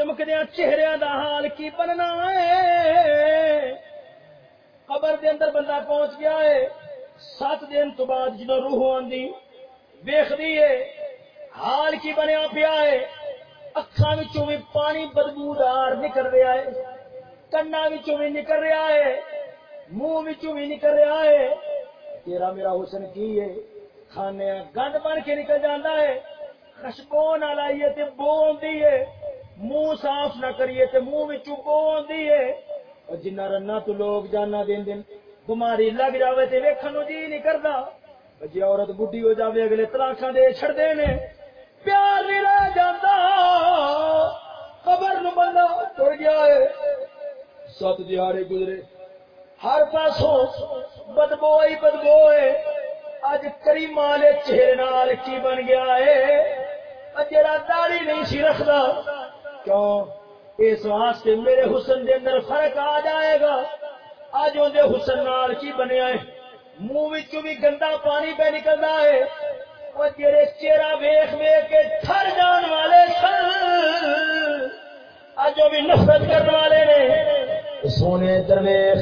چمکدیا چہرے دا حال کی بننا ہے؟ قبر دے اندر بندہ پہنچ گیا ہے۔ سات دن تو بعد جدو روح آندی ویخ دیے حال کی بنیا پیا ہے۔ اکھان بھی پانی بدبودار نکل رہا ہے، کنا بھی نکل رہا ہے، منہ بھی نکل رہا ہے۔ تیرا میرا حسن کی ہے؟ کھانے گند بن کے نکل جانا ہے۔ خشبو نہ لائیے تے بو آتی ہے۔ منہ صاف نہ کریے تے منہ میں بو آتی ہے اور جنہ رنا تو لوگ جانا دن دن بیماری لگ جائے تو ویکن جی نہیں کرتا جی عورت بڈھی ہو جائے اگلے تلاخا دے چڑتے نے پیار نہیں رہ جاتا گیا ہے۔ سات دیہڑے گزرے۔ ہر پاسوں بدبو ہی بدبو ہے اج کریم والے چہرے نال کی بن گیا ہے؟ جڑا داڑھی نہیں سی رکھدا۔ کیوں؟ اس واسطے میرے حسن دے اندر فرق آ جائے گا۔ اج اون دے حسن نال کی بنیا ہے؟ منہ وچوں بھی گندا پانی پہ نکلدا ہے۔ وہ جڑے چہرہ ویکھ ویکھ کے تھر جان والے سن۔ اج وہ بھی نفرت کرنے والے نے۔ سونے درویش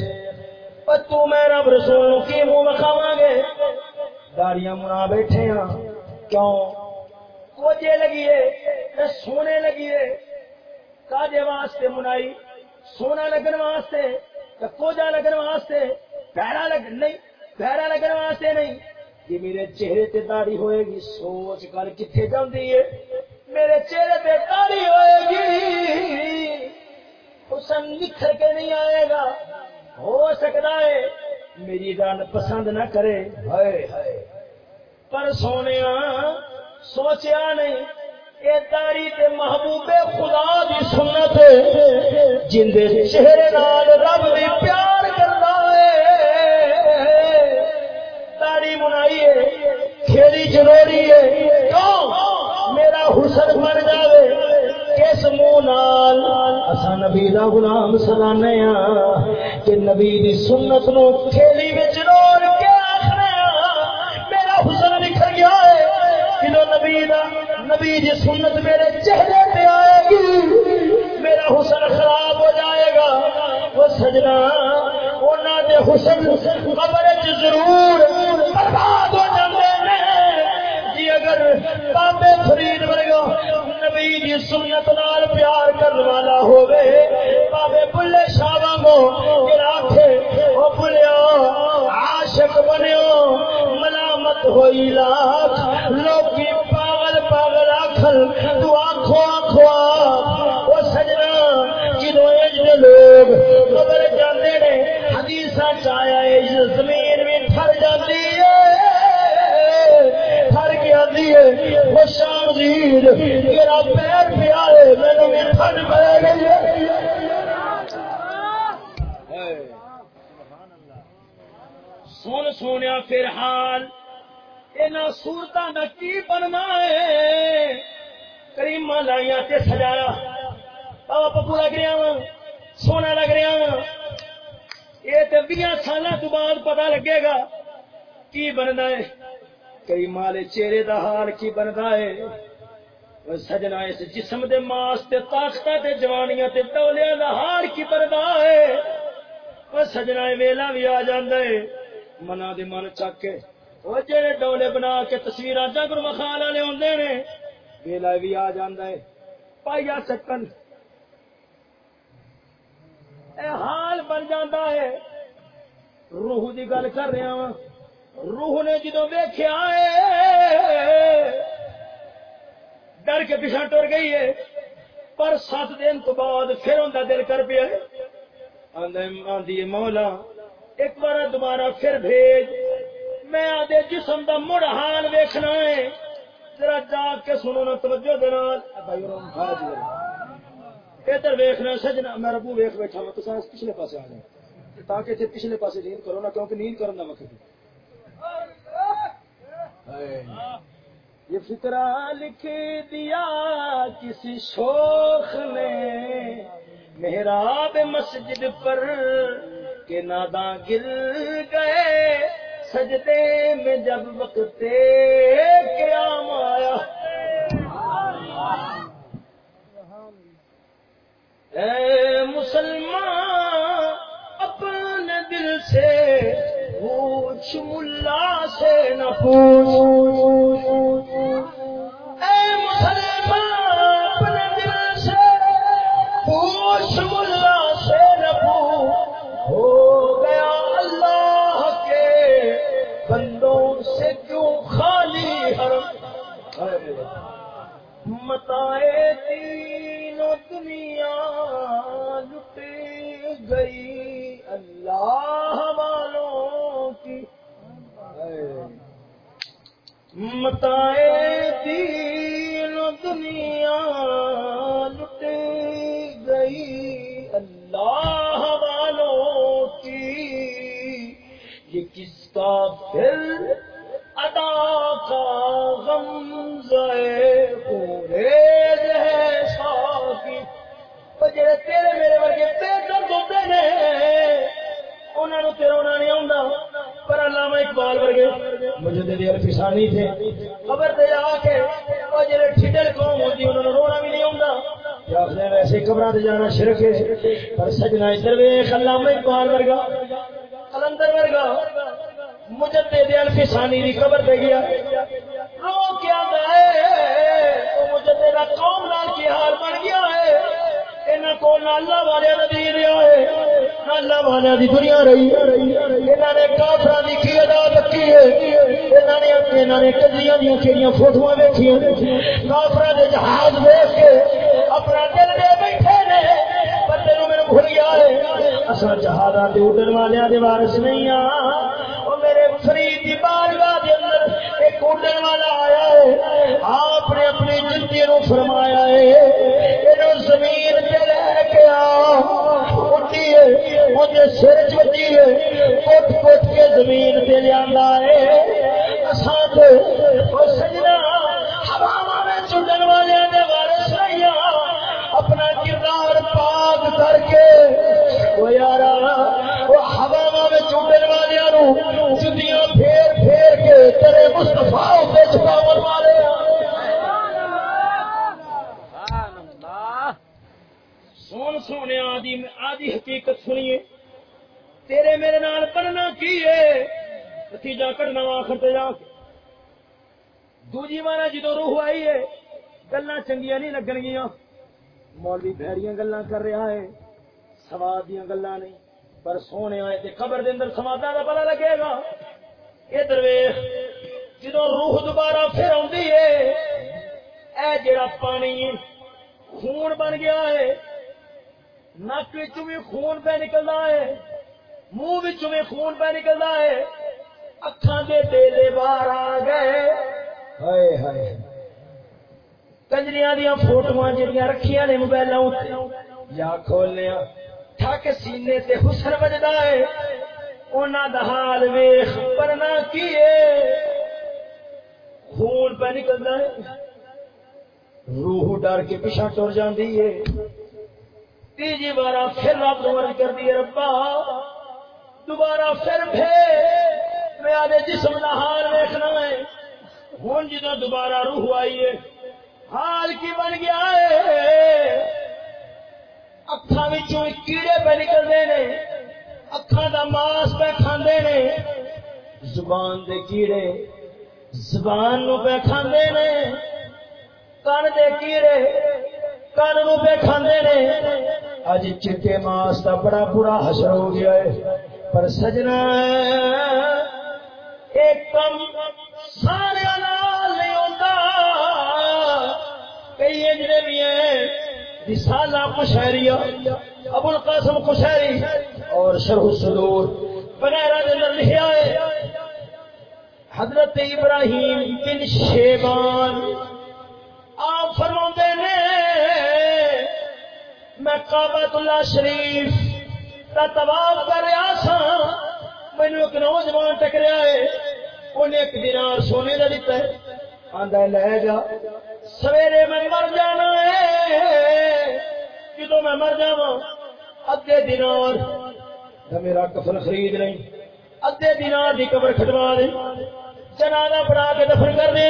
تو میں رب رسول کی منہ مکھاواں گے؟ داڑیاں منا بیٹھے ہاں۔ کیوں؟ کوجے لگیے سونے لگیے کاجے واسطے منائی، سونا لگن واسطے کوجا لگن واسطے، پیرا لگ نہیں، پیرا لگن واسطے نہیں۔ یہ میرے چہرے تے داڑھی ہوئے گی، سوچ کر کتنے جاندی ہے؟ میرے چہرے پہ داڑھی ہوئے گی۔ حسن نکھر کے نہیں آئے گا۔ ہو سکتا ہے میری گل پسند نہ کرے۔ ہائے ہائے۔ پر سونے سوچیا نہیں۔ اے داڑھی محبوب خدا دی سنت، جن دے چہرے نال رب بھی پیار کرتا ہے۔ داڑھی منائی ہے کھیری جنوری ہے کیوں؟ میرا حسن بن جاوے، کس منہ نال؟ اسا نبی دا غلام سلانے ہاں کہ نبی دی سنت نو کھیلی وچ نبی دا نبی دی سنت میرے چہرے پہ آئے گی۔ میرا حسن خراب ہو جائے گا۔ وہ سجنا انہاں دے حسن، قبر وچ ضرور برباد ہو جاندے نے جی اگر بابے فرید ورگا نبی دی سنت نال پیار کرنے والا ہوے بابے بلے شاہ وانگو کہ آکھے او بلیا عاشق بنیو، ملامت ہوئی لاکھ لوکی پاگل آکھل تو آنکھو آنکھو او سجنا جدو دے لوگ قبر جاندے نے، حدیثاں چایا ہے زمین بھی تھر جاندی ہے تھر کے آدھی ہے، وہ شام زید، میرا پیر پیا ہے مینو بھی ٹھنڈ پہ گئی ہے۔ سن سونیا پھر حال یہاں سورتوں کا کی بننا ہے؟ کریما لائیا تے سجایا۔ بابا پپو لگ رہا وا سونا لگ رہا وا یہ تو بھی سال تو بعد پتا لگے گا کی بننا ہے۔ کئی مالے چہرے دا حال کی بنتا ہے۔ سجنا اس جسم دے ماس تے طاقت تے جوانیاں تے ٹولیاں دا حال کی بنتا ہے۔ وہ سجنا ویلا بھی آ جاندا ہے۔ منا دے من چک کے۔ وہ جڑے ڈولے بنا کے تصویراں جگر مخال والے ہوندے نے ویلا بھی آ جاندا ہے۔ پایا سکن اے حال بن جاندا ہے۔ روح دی گل کر رہا ہاں۔ روح نے جدو ویخیا ڈر کے پیچھا ٹر گئی ہے۔ پر سات دن تو بعد پھر ان دل کر پیا آدھی مولا، ایک بار دوبارہ پھر بھیج۔ میں آدھے جسم دا مڑ حال ویکھنا ہے۔ ذرا جا کے سنو نا، توجہ دے نال۔ ادھر ویکھنا، سجنا، میں ربو ویکھ بیٹھا ہوں تو پچھلے پاسے آ جائیں تاکہ اتنے پچھلے پاسے نیند کرو نا، کیونکہ نیند کرنا وقت یہ فکرہ لکھ دیا کسی شوخ نے، محراب مسجد پر کہ ناداں گر گئے۔ سجدے میں جب وقت قیام آیا۔ اے مسلمان، اپنے دل سے پوچھ، ملا سے نہ پوچھ۔ سائے تینوں دنیا کی متائے تینوں دنیا لٹ اللہ کی یہ کس کا پھر ہے ساکی جڑے تیرے میرے ورگے بے درد ہوتے انہوں نے نہیں آتا پر علامہ اقبال ورگے مجھے دے تھے۔ خبر دے آ کے وہ جڑے ٹھڈل قوم ہوتی انہوں نے رونا بھی نہیں آتا آخر ویسے قبر جانا شرک ہے۔ پر سجنا ادھر ویخ علامہ اقبال ورگا، کلندر ورگا۔ مجدد الفسانی دی قبر دے گیا۔ رو کیا گئے تو مجدد دا قوم نال کی حال بن گیا ہے۔ انہاں کو نہ اللہ والے دا دین رہا ہے نہ اللہ والے دی دنیا رہی۔ انہاں نے کافراں دی کی ادا رکھی ہے؟ انہاں نے انہاں نے کجیاں دی کیڑیاں فوٹواں ویکھیاں۔ کافراں دے جہاز ویکھ کے اپنا دل دے بیٹھے نے، پر تینوں میرے بھول گیا ہے۔ اساں جہازاں دے اڈن والیاں دے وارث نہیں ہاں فرید دی بارگاہ دے اندر ایک اڈن والا آیا ہے۔ آپ نے اپنی جنتی نو فرمایا ہے، اینو زمین تے لے کے آ اٹھی ہے، مجھے سر چڑی ہے کے زمین تے ہے۔ اساں تے او سجنا میں والے دے وارث نہیں ہاں۔ اپنا کردار پاک کر کے وہ یار وہ ہوا میں چوٹن والوں کے تیرے مستفا چھپاون والے سون سونے آدی آدی حقیقت سنیے۔ تیرے میرے نال بننا کی ہے؟ نتیجہ کٹنا آخر تے جا کے۔ دوجی مانا جدو روح آئی ہے گلا چنگیاں نہیں لگن گیاں۔ مولوی بہریاں گلا کر رہا ہے، سواد دیا گلا نہیں۔ پر سونے آئے تے قبر دے اندر سوادہ کا پتا لگے گا۔ ادھر ویخ جدو روح دوبارہ پھر آتی ہے، اے جڑا پانی خون بن گیا ہے، نک بھی خون پہ نکلتا ہے، منہ بھی خون پہ نکلتا ہے اکھان کے دیلے باہر آ گئے۔ ہائے ہائے۔ کنجریاں دیا فوٹو جہاں رکھیا نے موبائل یا کھولنے تھک سینے تے حسن بجدا ہے۔ انہاں دا حال ویخ پرنا کیے۔ خون پہ نکلتا ہے۔ روح ڈر کے پیچھا ٹر جاندی ہے۔ تیجی بار پھر رب نو ورد کر دی ربا، دوبارہ پھر پھر میں آدھے جسم کا حال ویخنا ہے۔ ہوں جدو جی دوبارہ روح آئی ہے۔ حال کی بن گیا ہے۔ اکھان کیڑے پہ نکلتے نے۔ اکھان دا ماس پہ کھاندے نے زبان دے کیڑے زبان نو پہ کھاندے نے کن دے کیڑے کن نو پہ کھاندے نے اج چٹے ماس دا بڑا برا حشر ہو گیا ہے پر سجنا ایک کم سارے نال نہیں ہوتا کئی اجرے بھی ہیں رسالہ کشہریہ ابو القاسم کشہری اور شرح الصدور وغیرہ دے اندر لکھا ہے حضرت ابراہیم بن شیبان، آپ فرماتے نے میں کعبۃ اللہ شریف کا طواف کر رہا سا مینو ایک نوجوان ٹکریا ہے انہیں ایک دینار سونے کا دیتا ہے، آندا لے جا۔ سویرے میں مر جانا ہے جدو میں مر جا ادے دینار میرا کفن خرید نہیں ادے دینار کی قبر کٹوا دے جنازہ پڑا کے دفن کر دے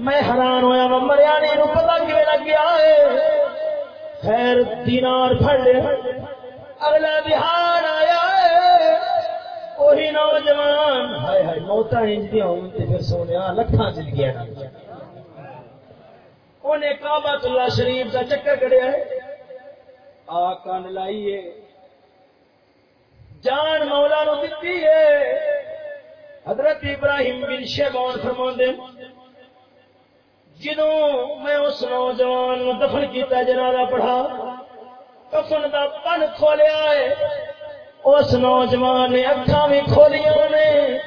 میں حیران ہویا میں مریا نہیں پتا کیون لگ گیا ہے خیر دینار پھڑ لیا اگلا بہار آیا ہے وہی نوجوان ہائے ہائے موتا انجدی ہوں تے پھر سونے لکھاں چل گیا انہیں کعبۃ اللہ شریف کا چکر کڑیا ہے آ لائیے۔ جان مولا نو دتی ہے۔ حضرت ابراہیم بن شیبان فرماندے جدوں میں اس نوجوان نو دفن کیتا جنازہ پڑھا۔ کفن دا پن کھولیا ہے۔ اس نوجوان نے اکھاں بھی کھولیاں نے۔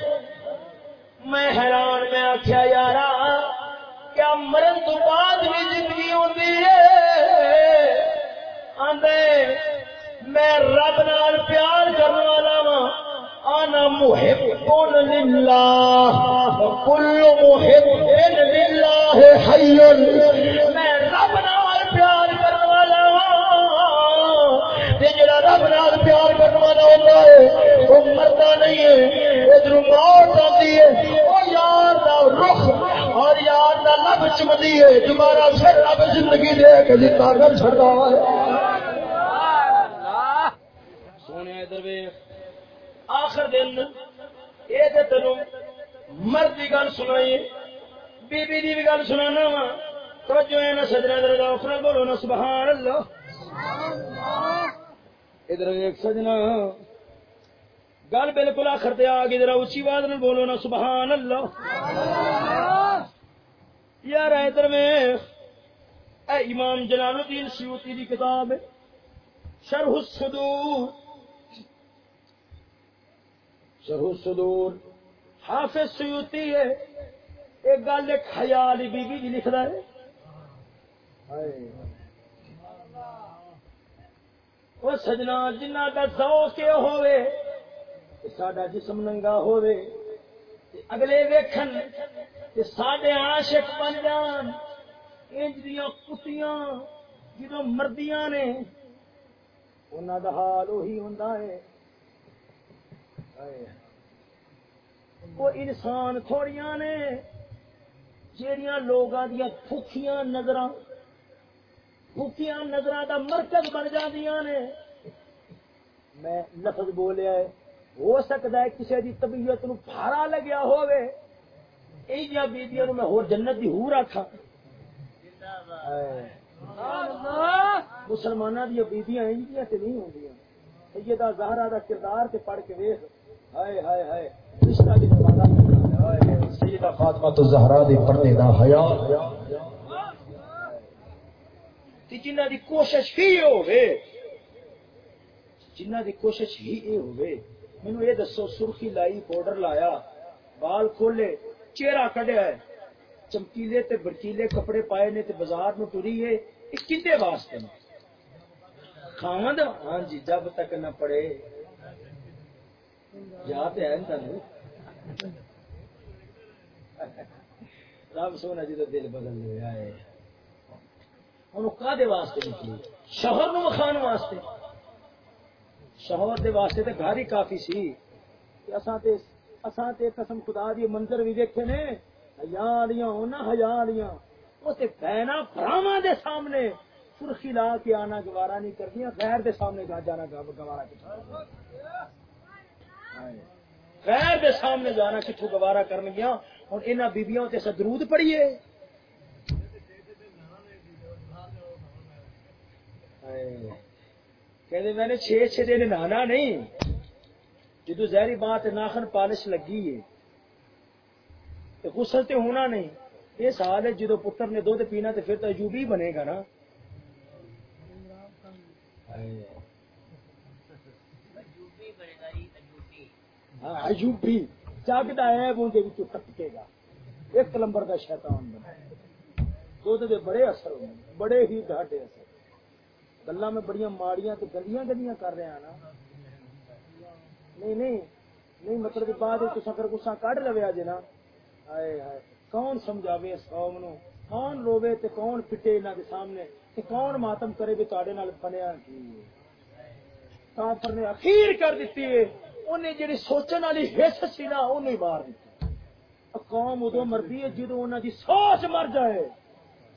میں حیران، میں آخیا یار کیا مرن تو بعد بھی زندگی ہوتی ہے؟ آندے، میں رب نال پیار کرنے والا وا انا محب للہ، کل محب للہ حی میں رب نال پیار کرنے والا ہاں تے جڑا رب نال پیار کرنے والا ہوتا ہے وہ مردا نہیں ہے ادھر موت آتی ہے وہ یار دا رخ اور یار دا لب چمدی ہے، دوبارہ پھر رب زندگی دے کے زندہ کر چھڑدا ہے سونے ادھر ویکھ آخر دن۔ یہ تے تینوں مرد کی گل سنائی۔ بی بی دی بھی گل سنانا وا۔ توجہ ہے نا سجنا ادھر ذوق نال بولو نا سبحان اللہ ادھر ایک سجنا۔ گل بالکل آخر تے آ گئی ذرا اچھی آواز نال بولو نا سبحان اللہ یار ادھر میں اے امام جلال الدین سیوطی دی کتاب ہے، شرح الصدور۔ شرح الصدور حافظ سیوتی ہے۔ ایک گل ایک خیال بی بی جی لکھ رہا ہے وہ سجنا، جنہ کا ذوق یہ ہوئے کہ ساڈا جسم ننگا ہوئے اگلے ویکھن، تے ساڈے عاشق بن جان۔ انج دیاں کتیاں جدوں مردیاں نے، انہاں دا حال وہی ہوندا ہے۔ وہ انسان تھوڑیاں نے جیڑیاں لوگاں دیاں بھوکیاں نظراں بھوکیاں نظراں دا مرکز بن جاندیاں نے۔ میں لفظ بولیا ہے، ہو سکتا ہے کسی دی طبیعت نو بھارا لگیا ہووے۔ اے جیا بیبیاں نو میں ہور جنت دی حور آکھاں۔ مسلماناں دی بیبیاں انجیاں تے نہیں ہوندیاں سیدہ زہرا دا کردار تے پڑھ کے ویکھ۔ ہائے دی جی سیدہ فاطمہ تو زہرا دے پردے دا حیا۔ تے جنہ دی کوشش ہی ہوے جنہ دی کوشش ہی اے ہوے مینوں یہ دسو، سرخی لائی، پاؤڈر لایا۔ بال کھولے، چہرہ کڈیا ہے۔ چمکیلے تے برکیلے کپڑے پائے نے تے بازار نو ٹری ہے۔ یہ کدے واسطے نے خاوند ہاں جی جب تک نہ پڑے۔ یاد ہے تین رب سونا جی تو دل بدل لیا ہے ہوں کدے واسطے نکلی؟ شوہر نو مخان واسطے۔ شوہر دے واسطے تے گھر ہی کافی سی۔ اساں تے اساں تے قسم خدا دی منظر بھی دیکھے نے۔ حیا والیاں ہونا حیا والیاں او تے بہنا بھراواں دے سامنے۔ سرخی لا کے آنا گوارا نہیں کردیاں، غیر دے سامنے جانا گوارا کتھوں غیر دے سامنے جانا کتھوں گوارا کرن گیا ہن انہاں بیبییاں تے درود پڑھیے۔ کہ میں نے چھ چھ دن نہانا نہیں۔ جدو زہری بات ناخن پالش لگی ہے۔ تو غسل تے ہونا نہیں۔ یہ سال ہے جدو پتر نے دودھ پینا تو پھر تو اجوبی بنے گا نا۔ ہاں اجوبی جاگتا ہے، وہ ٹپکے گا۔ ایک نمبر کا شیطان بنا دودھ دے بڑے اثر ہونے بڑے ہی ڈاڈے اثر۔ گلا میں بڑی ماڑیاں تو گلیاں گلیاں کر رہے ہیں نا۔ نہیں نہیں نہیں مطلب بعد اگر گسا کڈ لو جی نا۔ ہائے ہائے، کون سمجھاوے اس قوم نو؟ کون روے تے کون پٹے انہاں دے سامنے؟ تے کون ماتم کرے بھی تواڈے نال بنیا؟ کی کافر نے اخیر کر دیتی ہے۔ انہیں جڑی سوچن والی حص سی نا اونوں ہی مار دیتی قوم ادو مرضی ہے جدو انہاں دی سوچ مر جائے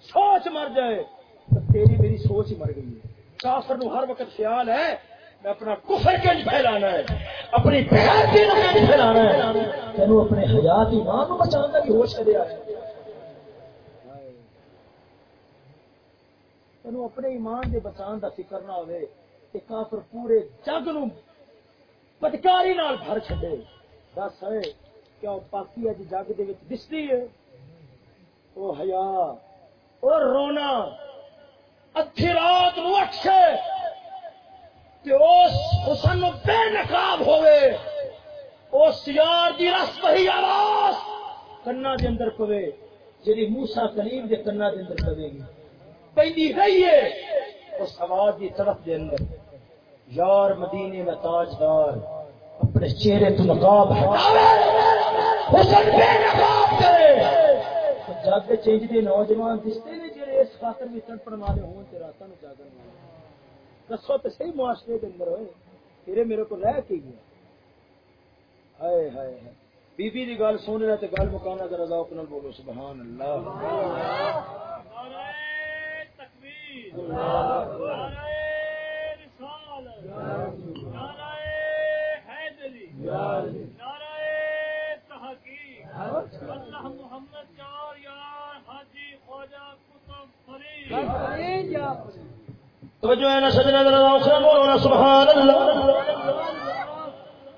سوچ مر جائے تو تیری میری سوچ ہی مر گئی ہے کافر نو ہر وقت خیال ہے میں اپنا کفر کنج پھیلانا ہے اپنی بغیرتی نو کنج پھیلانا ہے تینو اپنے حیات ایمان نو بچان کا بھی ہوش دیا ہے تینو اپنے ایمان دے بچان دا فکر نہ ہوئے کہ کافر پورے جگ نو پتکاری نال بھر چھڈے۔ دس ہے کیا پاکی اج جی جگ دے وچ دستی ہے۔ او حیا۔ او رونا۔ ادھی رات نو اکھے کہ اس حسن بے نقاب ہوئے۔ اس یار دی رس وہی آواز کنا دے اندر پوے جڑی موسی کلیم دے کنا دے اندر پوے گی۔ پیندی رہی ہے اس آواز دی طرف دے اندر۔ یار مدینے میں تاجدار اپنے چہرے تو نقاب ہٹاوے۔ حسن بے نقاب کرے۔ جگ چینج دے نوجوان دستے نے جڑے اس خاطر بھی تڑپن والے ہون تے راتاں نو جاگن والے دسو تے صحیح معاشرے دے اندر ہوئے تیرے میرے کو رہ کے گیا۔ ہائے ہائے ہائے۔ بی بی دی گل سن رہا تے گل مکانا ذرا ذوق نال بولو سبحان اللہ۔ نعرہ تکبیر نعرہ تحقیق اللہ۔ محمد توجہ ہے نا سجنا ذرا ذوق نال بولو نا، سبحان اللہ۔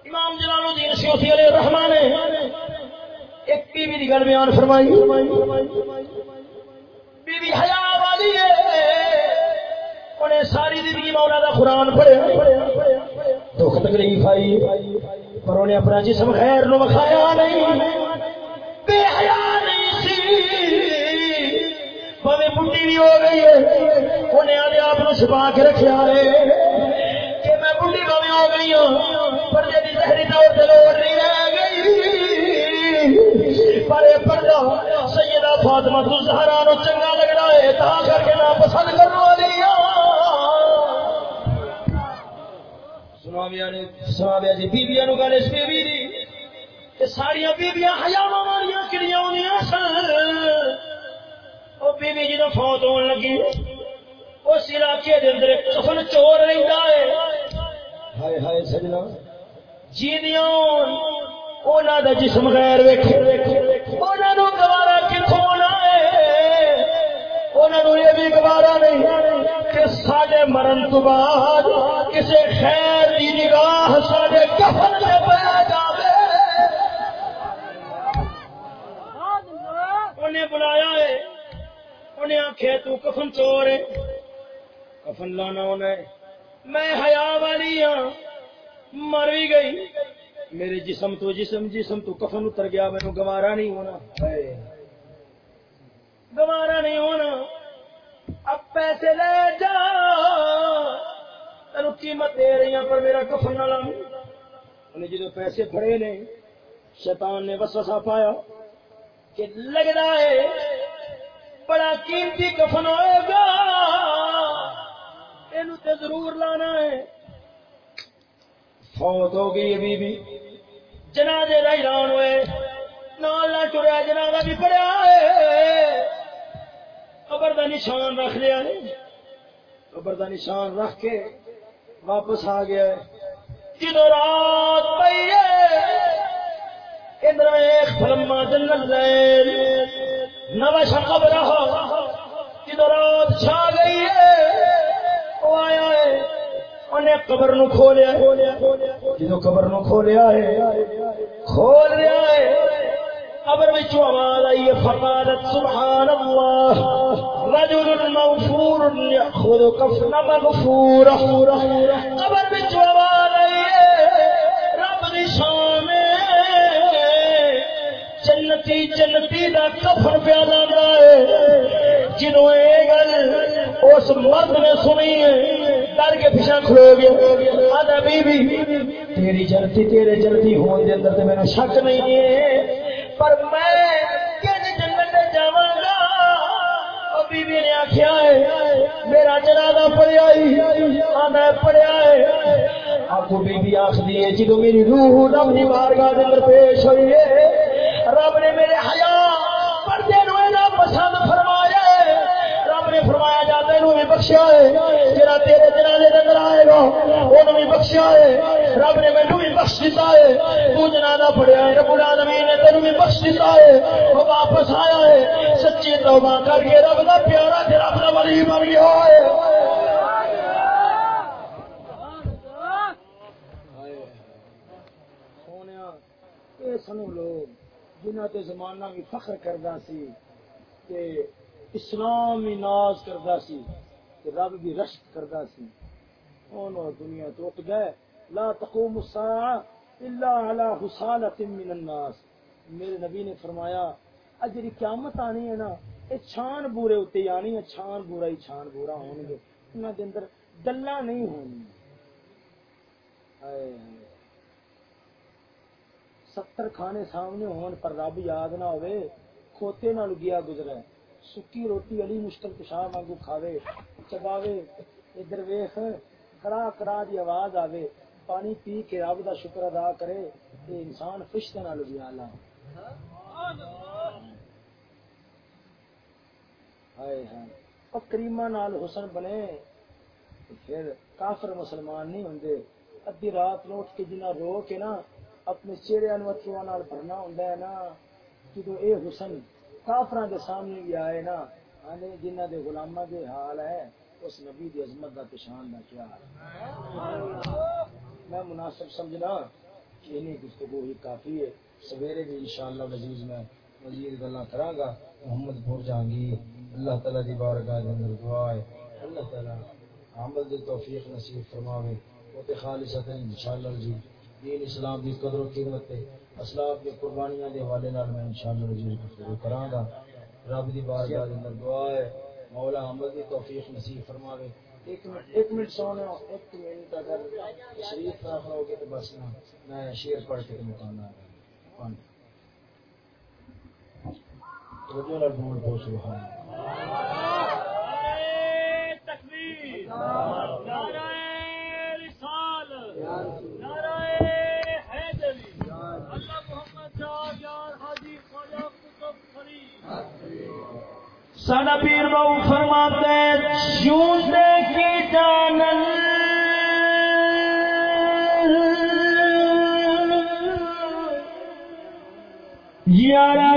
امام جلال الدین سیوطی علیہ الرحمن نے ایک بی بی دی گل بیان فرمائی۔ انہیں ساری زندگی مولا دا قرآن پڑھیا دکھ تکلیف آئی پر انہیں اپنا جسم خیر نو وکھایا نہیں۔ بے حیا نہیں سی۔ بڈی بھی ہو گئی ہے۔ انہیں آدھے آپ نو چھپا کے رکھیا ہے۔ کہ میں بڈی پویں ہو گئی ہوں پر جی طور لوڑ نہیں رہ گئی۔ پر پردہ سیدہ فاطمہ تو زہرا نو چنگا لگ رہا ہے، تا کر کے نہ پسند کرنے والی ہاں۔ نے سنابیا جی بیبیاں نو گل اس بیبی دی کہ ساریاں بیبیاں حیاواں والیاں کڑیاں ہوندیاں سن۔ او بیبی جدو فوت ہون لگی۔ اس علاقے دے اندر ایک کفن چور رہندا ہے۔ ہائے ہائے سجنا۔ انہاں دا جسم غیر ویکھے۔ نو گوارا کتھوں ہے؟ نو یہ بھی گوارا نہیں۔ کہ ساڈے مرن تو بعد کسے خیر دی نگاہ ساڈے کفن تے پہ جاوے۔ انہیں بلایا ہے، انہیں آخیا تو کفن چور ہے کفن لانا انہیں۔ میں حیا والی ہاں مر بھی گئی۔ میرے جسم تو جسم جسم تو کفن اتر گیا مینو گوارا نہیں ہونا۔ گوارا نہیں ہونا۔ اب پیسے لے جا۔ تینو قیمت دے رہی ہوں پر میرا کفن نہ لاؤں انہیں جدو پیسے پڑے نے، شیطان نے وسوسہ پایا کہ لگتا ہے، بڑا قیمتی کفن ہوئے گا یہ تے ضرور لانا ہے۔ فوت ہو گئی ابھی بھی جنازے کا اعلان ہوئے۔ نال نہ چڑیا جنازہ بھی پڑیا ہے۔ قبر کا نشان رکھ لیا ہے۔ قبر کا نشان رکھ کے واپس آ گیا ہے۔ جدو رات پئی ہے ادھر ایک فلما جنت لیل نوش قبر جدو رات چھا گئی ہے وہ آیا ہے انہیں قبر نو کھولیا جدو قبر نو کھولیا ہے کھول رہا ہے۔ قبر وچ آواز آئی ہے، فقالت سبحان اللہ رجل مغفور یاخذ کفن مغفور قبر وچ آواز آئی ہے، رب دی شان جنتی جنتی دا کفن پیا لانا ہے۔ جنوں اے گل اس مرد نے سنی ہے ڈر کے پیچھے کھلو گیا۔ آدھا بی بی تیری جنتی تیرے جنتی ہون دے اندر تے میرا شک نہیں ہے۔ پر میں کس جنت جاواں گا۔ او بی بی نے آکھیا ہے، میرا جنازہ پڑیا ہی، آندا پڑیا ہے۔ آپ بی بی آخدی ہے جدو میری روح رب دی بارگاہ دے اندر پیش ہوئی ہے، رب نے میرے حیا پردے نو اینا پسند فرمایا جا تینوں بھی بخشیا ہے۔ جڑا تیرے جنازے دے اندر آئے گا اونوں بھی بخشیا ہے۔ رب نے مینوں بھی بخش دیتا ہے۔ تو جنازہ پڑھیا ہے، رب العالمین نے تینوں بھی بخش دیتا ہے۔ وہ واپس آیا ہے۔ سچی توبہ کر کے رب دا پیارا تے رب دا ولی بن گیا ہے۔ سنو لوگ جنہ تے زمانہ بھی فخر کردا سی کہ اسلام ہی ناز کردا سی، کہ رب بھی رشک کردا سی۔ اونوں دنیا تو اٹھ گئے لا تقوم الساعة الا على حصالة من الناس۔ میرے نبی نے فرمایا اجری قیامت آنی ہے نا، اے چھان بورے اتے یعنی آنی ہے چھان بورا ہی چھان بورا ہون گے۔ انہاں دے اندر دلہ نہیں ہونی۔ ہائے ستر کھانے سامنے ہون پر رب یاد نہ ہوئے، کھوتے نال گیا گزرا ہے۔ سکی روٹی علی مشکل کشا وانگو کھاوے چباوے ادھر ویخ کڑا کڑا دی آواز آوے پانی پی کے رب دا شکر ادا کرے تے انسان فرشتے نال بھی آلہ ہائے ہائے اور کریمہ نال حسن بنے پھر کافر مسلمان نہیں ہوندے ادھی رات نو اٹھ کے جنہ رو کے نا اپنے چہرے انوتروں نال بھرنا ہوندا ہے نا جدو اے حسن کافراں دے سامنے بھی آئے نا، آنے جنہ دے غلاماں دے حال ہے، اس نبی دی عظمت دا پشان دا کیا ہے؟ میں مناسب سمجھنا کہ انہیں گفتگو ہی کافی ہے۔ سویرے بھی انشاءاللہ وزیز میں مزید گلاں کراں گا، محمد پور جہانگیر اللہ تعالی دی بارگاہ دے اندر دعا ہے۔ اللہ تعالی عمل دی توفیق نصیب فرماوے۔ وہ تے خالصتا انشاءاللہ جی دین اسلام دی قدر و قیمت تے اسلاف دی قربانیاں دے حوالے نال میں انشاءاللہ جی گفتگو کراں گا۔ رب دی بارگاہ دے اندر دعا ہے مولا عمل دی توفیق نصیب فرماوے۔ ایک منٹ ایک منٹ سونے ایک منٹ اگر شریف نہ ہو گے تو بس نا میں شیر پڑھ کے مکانا توجہ نال بول بول سبحان اللہ۔ تکبیر نعرہ رسالت۔ ساڈا پیر بہو فرماتے چونتے کی جانن یارا